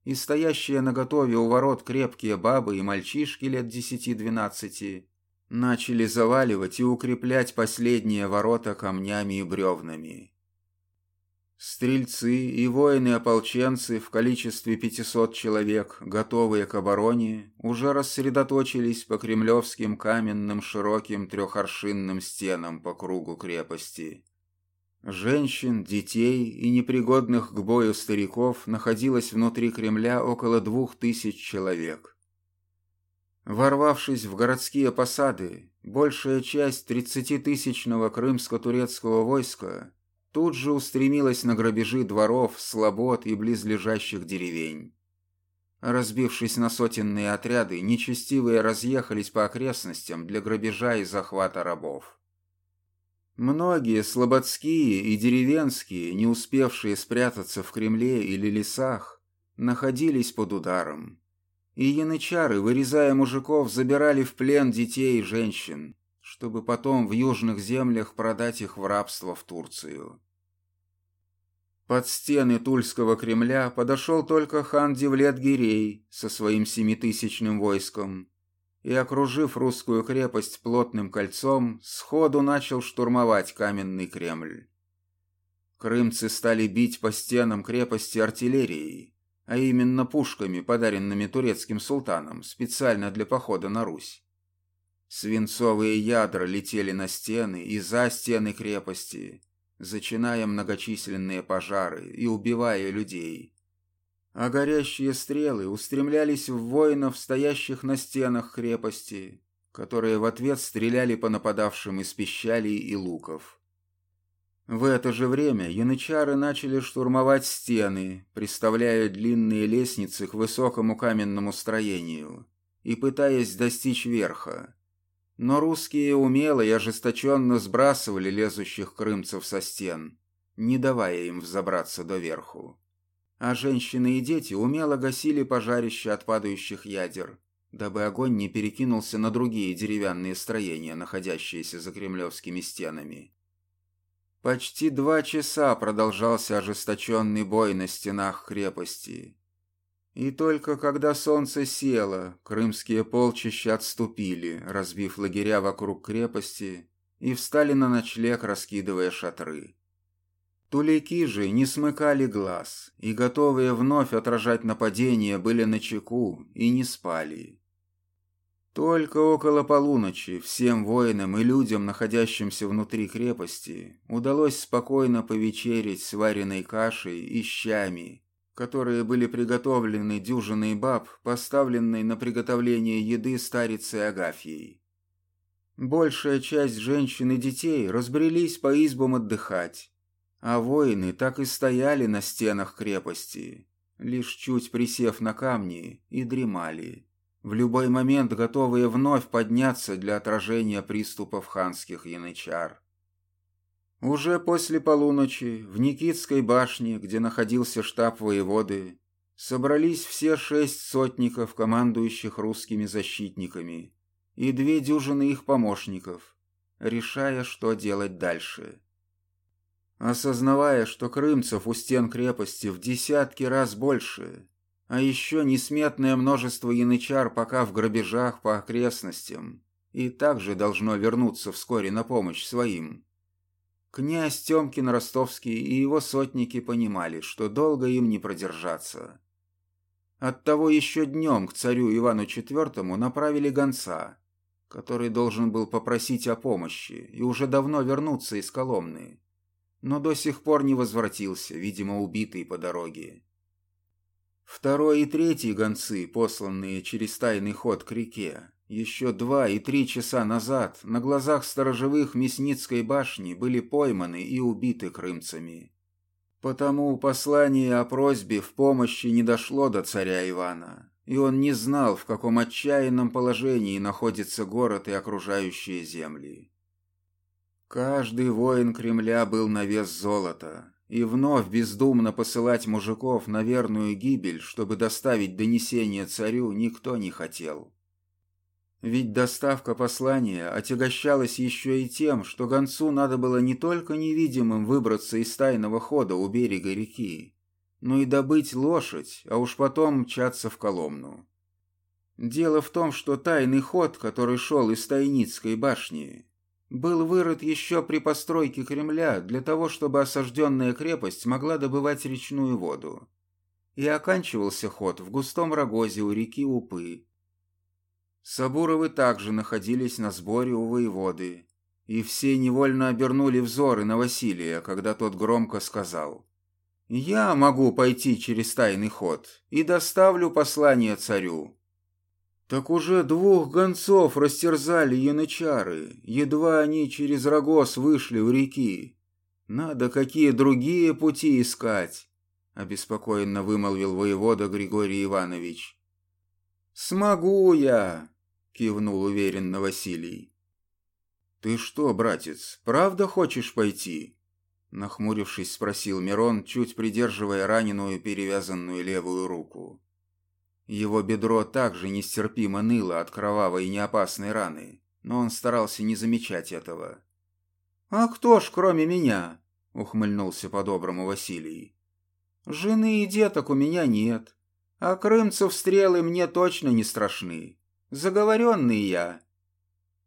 и стоящие наготове у ворот крепкие бабы и мальчишки лет десяти-двенадцати начали заваливать и укреплять последние ворота камнями и бревнами. Стрельцы и воины-ополченцы в количестве 500 человек, готовые к обороне, уже рассредоточились по кремлевским каменным широким трехоршинным стенам по кругу крепости. Женщин, детей и непригодных к бою стариков находилось внутри Кремля около двух тысяч человек. Ворвавшись в городские посады, большая часть тридцатитысячного крымско-турецкого войска тут же устремилась на грабежи дворов, слобод и близлежащих деревень. Разбившись на сотенные отряды, нечестивые разъехались по окрестностям для грабежа и захвата рабов. Многие слободские и деревенские, не успевшие спрятаться в Кремле или лесах, находились под ударом. И янычары, вырезая мужиков, забирали в плен детей и женщин, чтобы потом в южных землях продать их в рабство в Турцию. Под стены Тульского Кремля подошел только хан Девлет-Гирей со своим семитысячным войском и, окружив русскую крепость плотным кольцом, сходу начал штурмовать каменный Кремль. Крымцы стали бить по стенам крепости артиллерией, а именно пушками, подаренными турецким султаном специально для похода на Русь. Свинцовые ядра летели на стены и за стены крепости, зачиная многочисленные пожары и убивая людей. А горящие стрелы устремлялись в воинов, стоящих на стенах крепости, которые в ответ стреляли по нападавшим из пищалей и луков. В это же время янычары начали штурмовать стены, приставляя длинные лестницы к высокому каменному строению и пытаясь достичь верха. Но русские умело и ожесточенно сбрасывали лезущих крымцев со стен, не давая им взобраться до верху. А женщины и дети умело гасили пожарища от падающих ядер, дабы огонь не перекинулся на другие деревянные строения, находящиеся за кремлевскими стенами. Почти два часа продолжался ожесточенный бой на стенах крепости. И только когда солнце село, крымские полчища отступили, разбив лагеря вокруг крепости, и встали на ночлег, раскидывая шатры. Туляки же не смыкали глаз, и, готовые вновь отражать нападение, были на чеку и не спали. Только около полуночи всем воинам и людям, находящимся внутри крепости, удалось спокойно повечерить сваренной кашей и щами, которые были приготовлены дюжиной баб, поставленной на приготовление еды старицей Агафьей. Большая часть женщин и детей разбрелись по избам отдыхать, а воины так и стояли на стенах крепости, лишь чуть присев на камни и дремали в любой момент готовые вновь подняться для отражения приступов ханских янычар. Уже после полуночи в Никитской башне, где находился штаб воеводы, собрались все шесть сотников, командующих русскими защитниками, и две дюжины их помощников, решая, что делать дальше. Осознавая, что крымцев у стен крепости в десятки раз больше, а еще несметное множество янычар пока в грабежах по окрестностям, и также должно вернуться вскоре на помощь своим. Князь Темкин Ростовский и его сотники понимали, что долго им не продержаться. Оттого еще днем к царю Ивану IV направили гонца, который должен был попросить о помощи и уже давно вернуться из Коломны, но до сих пор не возвратился, видимо, убитый по дороге. Второй и третий гонцы, посланные через тайный ход к реке, еще два и три часа назад на глазах сторожевых Мясницкой башни были пойманы и убиты крымцами. Потому послание о просьбе в помощи не дошло до царя Ивана, и он не знал, в каком отчаянном положении находится город и окружающие земли. Каждый воин Кремля был на вес золота, и вновь бездумно посылать мужиков на верную гибель, чтобы доставить донесение царю, никто не хотел. Ведь доставка послания отягощалась еще и тем, что гонцу надо было не только невидимым выбраться из тайного хода у берега реки, но и добыть лошадь, а уж потом мчаться в Коломну. Дело в том, что тайный ход, который шел из Тайницкой башни, был вырыт еще при постройке Кремля для того, чтобы осажденная крепость могла добывать речную воду. И оканчивался ход в густом рогозе у реки Упы. Сабуровы также находились на сборе у воеводы, и все невольно обернули взоры на Василия, когда тот громко сказал «Я могу пойти через тайный ход и доставлю послание царю». Так уже двух гонцов растерзали янычары, едва они через Рогоз вышли в реки. Надо какие другие пути искать, — обеспокоенно вымолвил воевода Григорий Иванович. «Смогу я!» — кивнул уверенно Василий. «Ты что, братец, правда хочешь пойти?» Нахмурившись, спросил Мирон, чуть придерживая раненую перевязанную левую руку. Его бедро также нестерпимо ныло от кровавой и неопасной раны, но он старался не замечать этого. «А кто ж, кроме меня?» — ухмыльнулся по-доброму Василий. «Жены и деток у меня нет, а крымцев стрелы мне точно не страшны. Заговоренный я».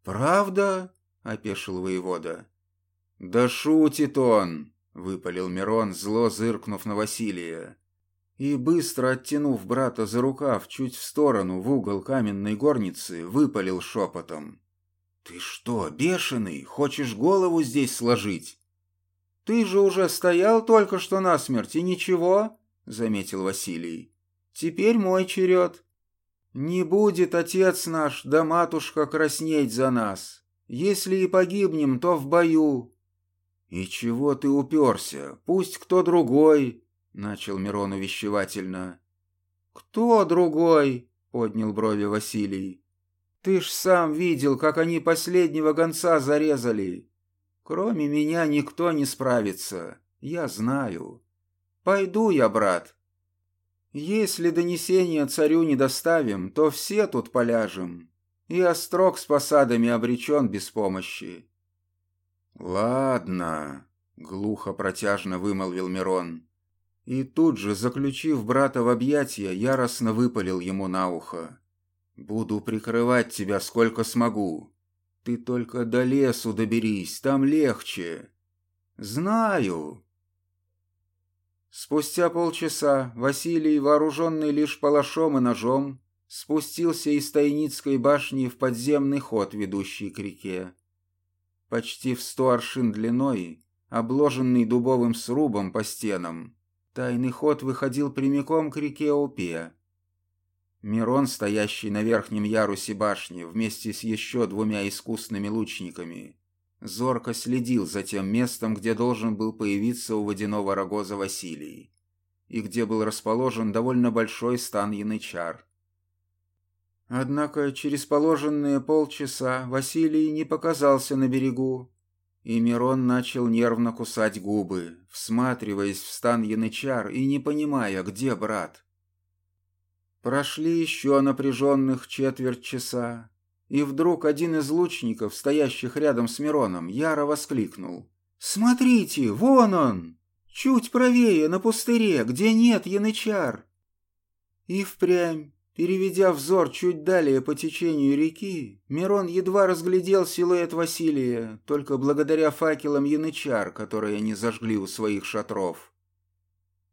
«Правда?» — опешил воевода. «Да шутит он!» — выпалил Мирон, зло зыркнув на Василия. И, быстро оттянув брата за рукав чуть в сторону, в угол каменной горницы, выпалил шепотом. «Ты что, бешеный? Хочешь голову здесь сложить?» «Ты же уже стоял только что насмерть, и ничего», — заметил Василий. «Теперь мой черед. Не будет отец наш да матушка краснеть за нас. Если и погибнем, то в бою». «И чего ты уперся? Пусть кто другой», — начал Мирон увещевательно. «Кто другой?» — поднял брови Василий. «Ты ж сам видел, как они последнего гонца зарезали. Кроме меня никто не справится, я знаю. Пойду я, брат, если донесение царю не доставим, то все тут поляжем, и острог с посадами обречен без помощи. Ладно, глухо протяжно вымолвил Мирон. И тут же, заключив брата в объятия, яростно выпалил ему на ухо. «Буду прикрывать тебя сколько смогу. Ты только до лесу доберись, там легче». «Знаю», Спустя полчаса Василий, вооруженный лишь палашом и ножом, спустился из Тайницкой башни в подземный ход, ведущий к реке. Почти в сто аршин длиной, обложенный дубовым срубом по стенам, тайный ход выходил прямиком к реке Упе. Мирон, стоящий на верхнем ярусе башни, вместе с еще двумя искусными лучниками, зорко следил за тем местом, где должен был появиться у водяного рогоза Василий, и где был расположен довольно большой стан янычар. Однако через положенные полчаса Василий не показался на берегу, и Мирон начал нервно кусать губы, всматриваясь в стан янычар и не понимая, где брат. Прошли еще напряженных четверть часа, и вдруг один из лучников, стоящих рядом с Мироном, яро воскликнул. «Смотрите, вон он! Чуть правее, на пустыре, где нет янычар!» И впрямь, переведя взор чуть далее по течению реки, Мирон едва разглядел силуэт Василия, только благодаря факелам янычар, которые они зажгли у своих шатров.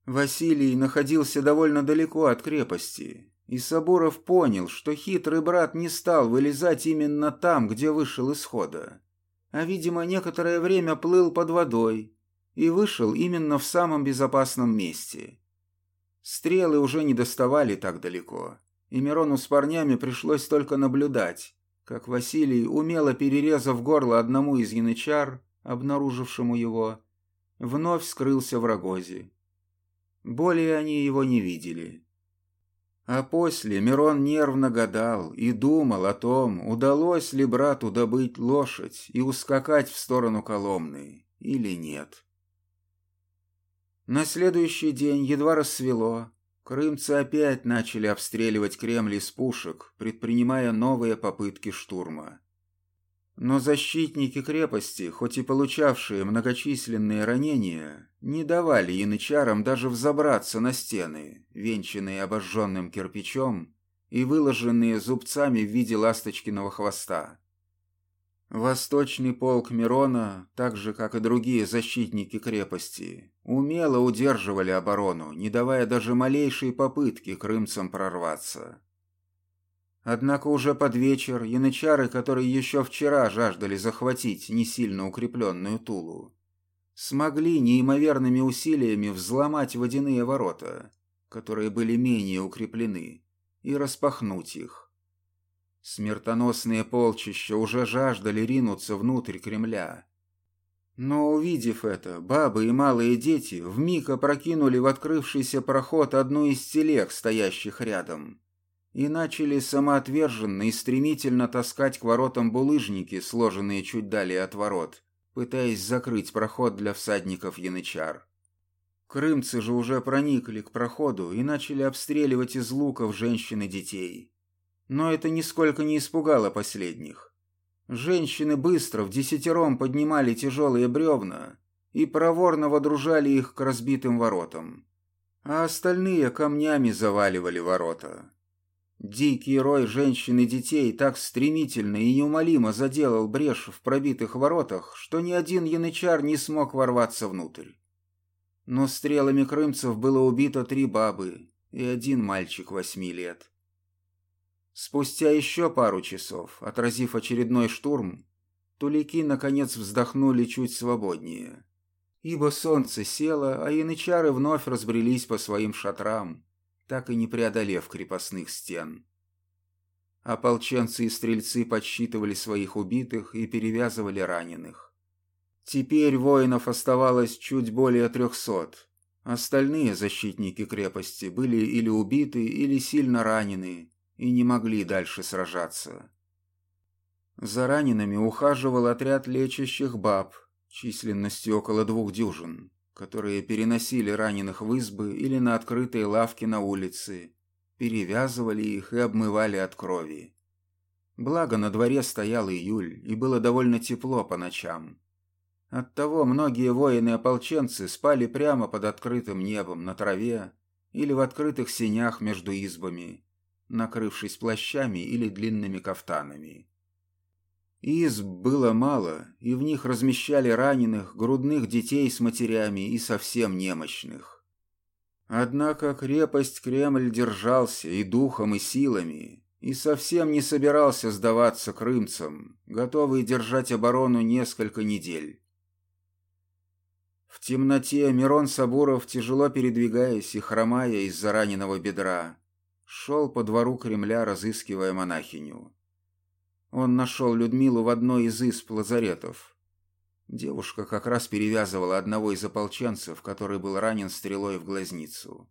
Василий находился довольно далеко от крепости, и Сабуров понял, что хитрый брат не стал вылезать именно там, где вышел из хода, а, видимо, некоторое время плыл под водой и вышел именно в самом безопасном месте. Стрелы уже не доставали так далеко, и Мирону с парнями пришлось только наблюдать, как Василий, умело перерезав горло одному из янычар, обнаружившему его, вновь скрылся в рогозе. Более они его не видели. А после Мирон нервно гадал и думал о том, удалось ли брату добыть лошадь и ускакать в сторону Коломны или нет. На следующий день едва рассвело, крымцы опять начали обстреливать Кремль из пушек, предпринимая новые попытки штурма. Но защитники крепости, хоть и получавшие многочисленные ранения, не давали янычарам даже взобраться на стены, венчанные обожженным кирпичом и выложенные зубцами в виде ласточкиного хвоста. Восточный полк Мирона, так же, как и другие защитники крепости, умело удерживали оборону, не давая даже малейшей попытки крымцам прорваться. Однако уже под вечер янычары, которые еще вчера жаждали захватить не сильно укрепленную Тулу, смогли неимоверными усилиями взломать водяные ворота, которые были менее укреплены, и распахнуть их. Смертоносные полчища уже жаждали ринуться внутрь Кремля. Но, увидев это, бабы и малые дети вмиг опрокинули в открывшийся проход одну из телег, стоящих рядом, и начали самоотверженно и стремительно таскать к воротам булыжники, сложенные чуть далее от ворот, пытаясь закрыть проход для всадников янычар. Крымцы же уже проникли к проходу и начали обстреливать из луков женщин и детей. Но это нисколько не испугало последних. Женщины быстро в десятером поднимали тяжелые бревна и проворно водружали их к разбитым воротам, а остальные камнями заваливали ворота. Дикий рой женщин и детей так стремительно и неумолимо заделал брешь в пробитых воротах, что ни один янычар не смог ворваться внутрь. Но стрелами крымцев было убито три бабы и один мальчик восьми лет. Спустя еще пару часов, отразив очередной штурм, тулики наконец вздохнули чуть свободнее, ибо солнце село, а янычары вновь разбрелись по своим шатрам, так и не преодолев крепостных стен. Ополченцы и стрельцы подсчитывали своих убитых и перевязывали раненых. Теперь воинов оставалось чуть более трехсот. Остальные защитники крепости были или убиты, или сильно ранены и не могли дальше сражаться. За ранеными ухаживал отряд лечащих баб численностью около двух дюжин которые переносили раненых в избы или на открытые лавки на улице, перевязывали их и обмывали от крови. Благо на дворе стоял июль, и было довольно тепло по ночам. Оттого многие воины-ополченцы спали прямо под открытым небом на траве или в открытых сенях между избами, накрывшись плащами или длинными кафтанами. Изб было мало, и в них размещали раненых, грудных детей с матерями и совсем немощных. Однако крепость Кремль держался и духом, и силами, и совсем не собирался сдаваться крымцам, готовый держать оборону несколько недель. В темноте Мирон Сабуров, тяжело передвигаясь и хромая из-за раненого бедра, шел по двору Кремля, разыскивая монахиню. Он нашел Людмилу в одной из исп лазаретов. Девушка как раз перевязывала одного из ополченцев, который был ранен стрелой в глазницу.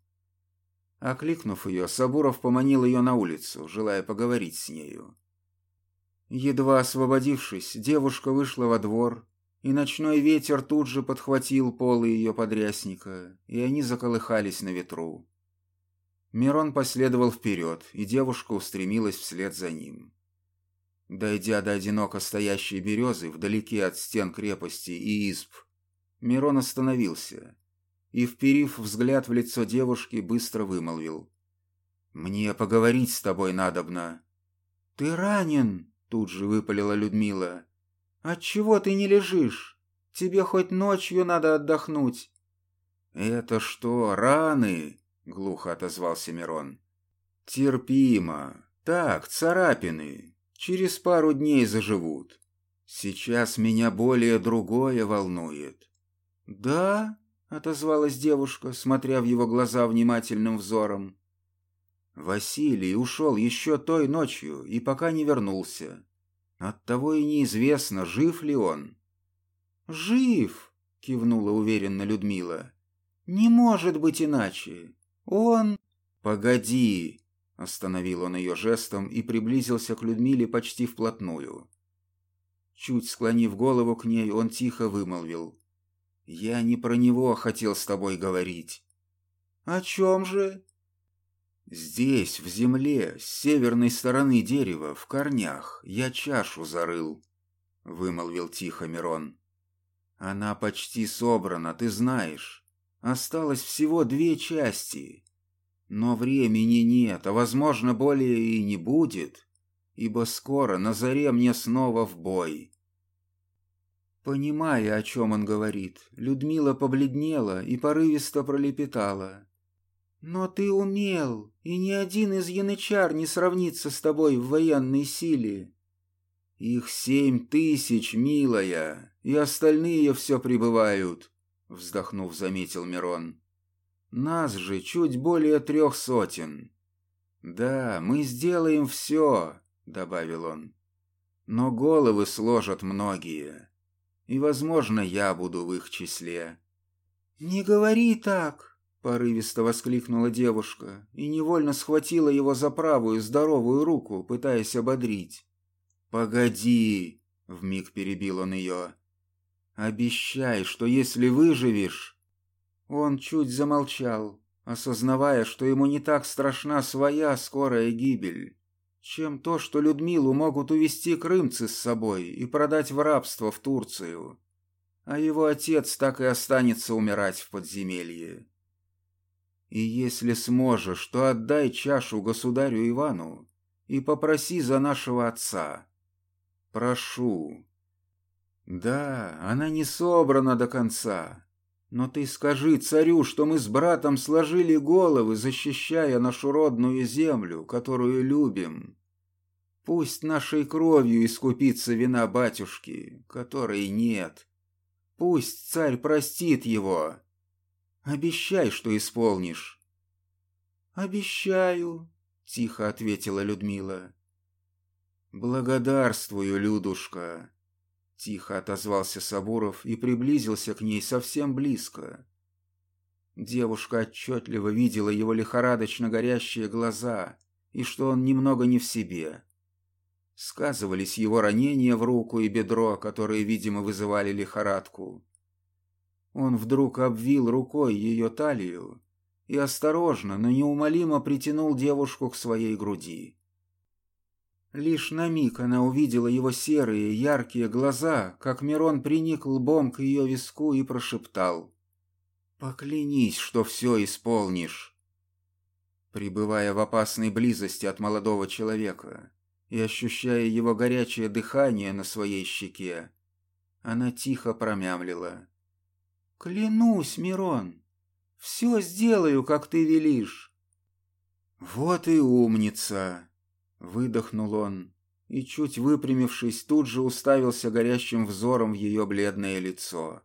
Окликнув ее, Сабуров поманил ее на улицу, желая поговорить с нею. Едва освободившись, девушка вышла во двор, и ночной ветер тут же подхватил полы ее подрясника, и они заколыхались на ветру. Мирон последовал вперед, и девушка устремилась вслед за ним. Дойдя до одиноко стоящей березы вдалеке от стен крепости и изб, Мирон остановился и, вперив взгляд в лицо девушки, быстро вымолвил. «Мне поговорить с тобой надобно». «Ты ранен?» — тут же выпалила Людмила. «Отчего ты не лежишь? Тебе хоть ночью надо отдохнуть». «Это что, раны?» — глухо отозвался Мирон. «Терпимо. Так, царапины. Через пару дней заживут. Сейчас меня более другое волнует». «Да?» — отозвалась девушка, смотря в его глаза внимательным взором. Василий ушел еще той ночью и пока не вернулся. Оттого и неизвестно, жив ли он. «Жив!» — кивнула уверенно Людмила. «Не может быть иначе. Он...» «Погоди!» Остановил он ее жестом и приблизился к Людмиле почти вплотную. Чуть склонив голову к ней, он тихо вымолвил. «Я не про него хотел с тобой говорить». «О чем же?» «Здесь, в земле, с северной стороны дерева, в корнях, я чашу зарыл», — вымолвил тихо Мирон. «Она почти собрана, ты знаешь. Осталось всего две части. Но времени нет, а, возможно, более и не будет, ибо скоро на заре мне снова в бой. Понимая, о чем он говорит, Людмила побледнела и порывисто пролепетала. «Но ты умел, и ни один из янычар не сравнится с тобой в военной силе. Их семь тысяч, милая, и остальные все прибывают», — вздохнув, заметил Мирон. Нас же чуть более трех сотен. Да, мы сделаем все, добавил он. Но головы сложат многие. И, возможно, я буду в их числе. Не говори так, порывисто воскликнула девушка и невольно схватила его за правую здоровую руку, пытаясь ободрить. «Погоди!» — вмиг перебил он ее. «Обещай, что если выживешь, Он чуть замолчал, осознавая, что ему не так страшна своя скорая гибель, чем то, что Людмилу могут увезти крымцы с собой и продать в рабство в Турцию, а его отец так и останется умирать в подземелье. И если сможешь, то отдай чашу государю Ивану и попроси за нашего отца. Прошу. Да, она не собрана до конца, но ты скажи царю, что мы с братом сложили головы, защищая нашу родную землю, которую любим. Пусть нашей кровью искупится вина батюшки, которой нет. Пусть царь простит его. Обещай, что исполнишь. Обещаю, тихо ответила Людмила. Благодарствую, Людушка, Тихо отозвался Сабуров и приблизился к ней совсем близко. Девушка отчетливо видела его лихорадочно горящие глаза и что он немного не в себе. Сказывались его ранения в руку и бедро, которые, видимо, вызывали лихорадку. Он вдруг обвил рукой ее талию и осторожно, но неумолимо притянул девушку к своей груди. Лишь на миг она увидела его серые, яркие глаза, как Мирон приник лбом к ее виску и прошептал. «Поклянись, что все исполнишь». Пребывая в опасной близости от молодого человека и ощущая его горячее дыхание на своей щеке, она тихо промямлила. «Клянусь, Мирон, все сделаю, как ты велишь». «Вот и умница!» Выдохнул он и, чуть выпрямившись, тут же уставился горящим взором в ее бледное лицо.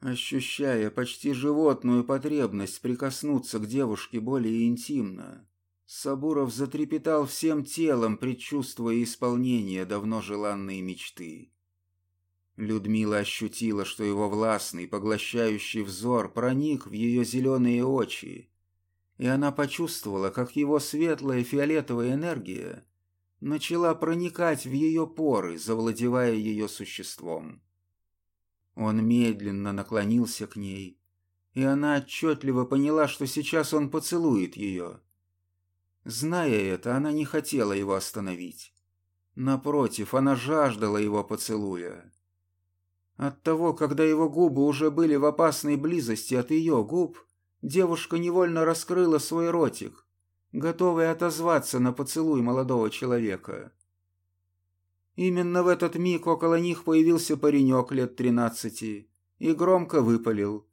Ощущая почти животную потребность прикоснуться к девушке более интимно, Сабуров затрепетал всем телом, предчувствуя исполнение давно желанной мечты. Людмила ощутила, что его властный, поглощающий взор проник в ее зеленые очи, и она почувствовала, как его светлая фиолетовая энергия начала проникать в ее поры, завладевая ее существом. Он медленно наклонился к ней, и она отчетливо поняла, что сейчас он поцелует ее. Зная это, она не хотела его остановить. Напротив, она жаждала его поцелуя. От того, когда его губы уже были в опасной близости от ее губ, девушка невольно раскрыла свой ротик, готовая отозваться на поцелуй молодого человека. Именно в этот миг около них появился паренек лет тринадцати и громко выпалил.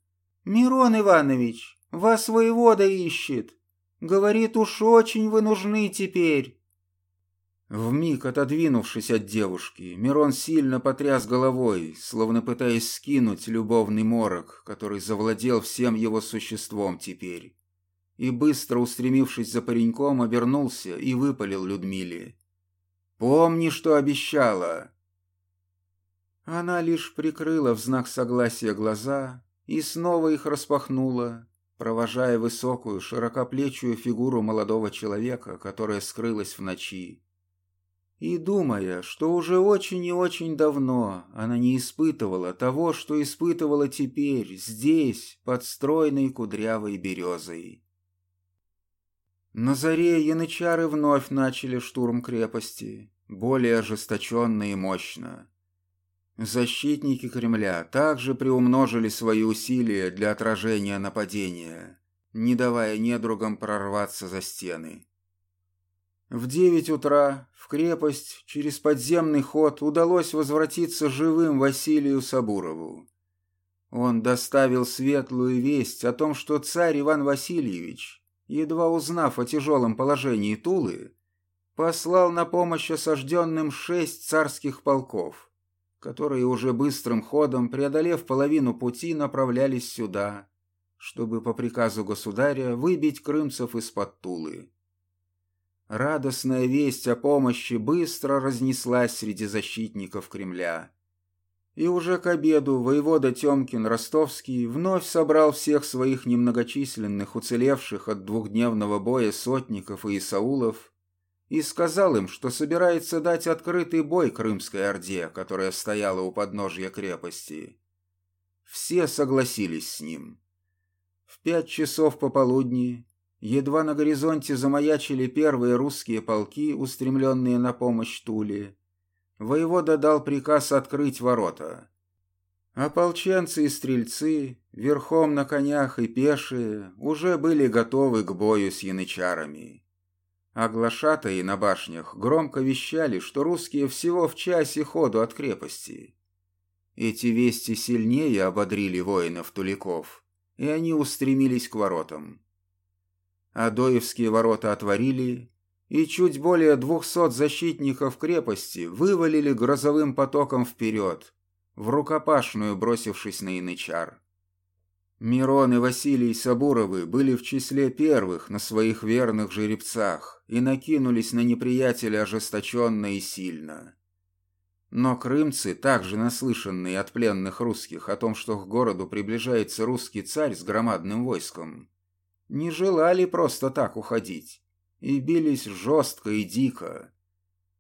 «Мирон Иванович, вас воевода ищет. Говорит, уж очень вы нужны теперь». Вмиг отодвинувшись от девушки, Мирон сильно потряс головой, словно пытаясь скинуть любовный морок, который завладел всем его существом теперь. И быстро устремившись за пареньком, обернулся и выпалил Людмиле. «Помни, что обещала!» Она лишь прикрыла в знак согласия глаза и снова их распахнула, провожая высокую, широкоплечую фигуру молодого человека, которая скрылась в ночи и думая, что уже очень и очень давно она не испытывала того, что испытывала теперь, здесь, под стройной кудрявой березой. На заре янычары вновь начали штурм крепости, более ожесточенно и мощно. Защитники Кремля также приумножили свои усилия для отражения нападения, не давая недругам прорваться за стены. В девять утра в крепость через подземный ход удалось возвратиться живым Василию Сабурову. Он доставил светлую весть о том, что царь Иван Васильевич, едва узнав о тяжелом положении Тулы, послал на помощь осажденным шесть царских полков, которые уже быстрым ходом, преодолев половину пути, направлялись сюда, чтобы по приказу государя выбить крымцев из-под Тулы. Радостная весть о помощи быстро разнеслась среди защитников Кремля. И уже к обеду воевода Тёмкин Ростовский вновь собрал всех своих немногочисленных уцелевших от двухдневного боя сотников и исаулов и сказал им, что собирается дать открытый бой Крымской Орде, которая стояла у подножья крепости. Все согласились с ним. В пять часов пополудни, едва на горизонте замаячили первые русские полки, устремленные на помощь Туле, воевода дал приказ открыть ворота. Ополченцы и стрельцы, верхом на конях и пешие, уже были готовы к бою с янычарами. А глашатаи на башнях громко вещали, что русские всего в часе ходу от крепости. Эти вести сильнее ободрили воинов-туликов, и они устремились к воротам. Адоевские ворота отворили, и чуть более двухсот защитников крепости вывалили грозовым потоком вперед, в рукопашную бросившись на янычар. Мирон и Василий Сабуровы были в числе первых на своих верных жеребцах и накинулись на неприятеля ожесточенно и сильно. Но крымцы, также наслышанные от пленных русских о том, что к городу приближается русский царь с громадным войском, не желали просто так уходить и бились жестко и дико.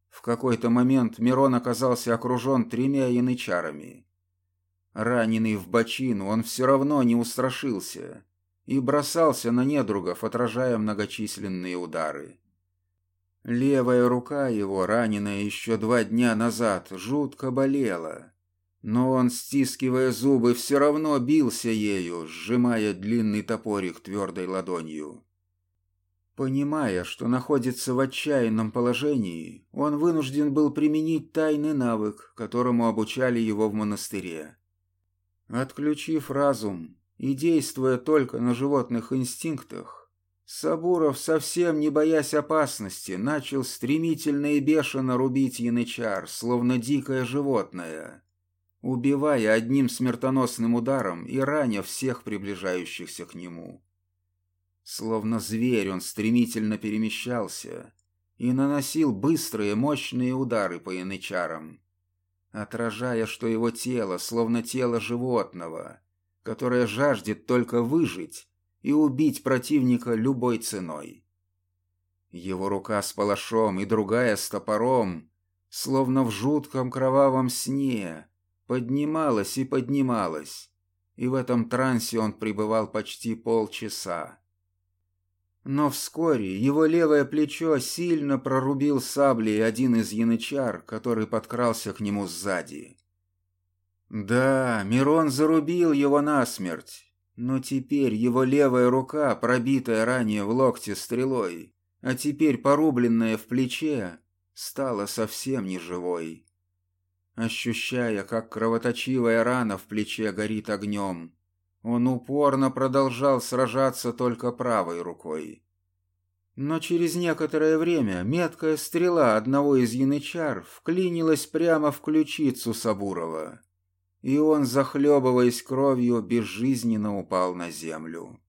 В какой-то момент Мирон оказался окружен тремя янычарами. Раненый в бочину, он все равно не устрашился и бросался на недругов, отражая многочисленные удары. Левая рука его, раненая еще два дня назад, жутко болела, но он, стискивая зубы, все равно бился ею, сжимая длинный топорик твердой ладонью. Понимая, что находится в отчаянном положении, он вынужден был применить тайный навык, которому обучали его в монастыре. Отключив разум и действуя только на животных инстинктах, Сабуров, совсем не боясь опасности, начал стремительно и бешено рубить янычар, словно дикое животное, убивая одним смертоносным ударом и раня всех приближающихся к нему. Словно зверь он стремительно перемещался и наносил быстрые мощные удары по янычарам, отражая, что его тело словно тело животного, которое жаждет только выжить и убить противника любой ценой. Его рука с палашом и другая с топором, словно в жутком кровавом сне, поднималась и поднималась, и в этом трансе он пребывал почти полчаса. Но вскоре его левое плечо сильно прорубил саблей один из янычар, который подкрался к нему сзади. Да, Мирон зарубил его насмерть, но теперь его левая рука, пробитая ранее в локте стрелой, а теперь порубленная в плече, стала совсем неживой. Ощущая, как кровоточивая рана в плече горит огнем, он упорно продолжал сражаться только правой рукой. Но через некоторое время меткая стрела одного из янычар вклинилась прямо в ключицу Сабурова, и он, захлебываясь кровью, безжизненно упал на землю.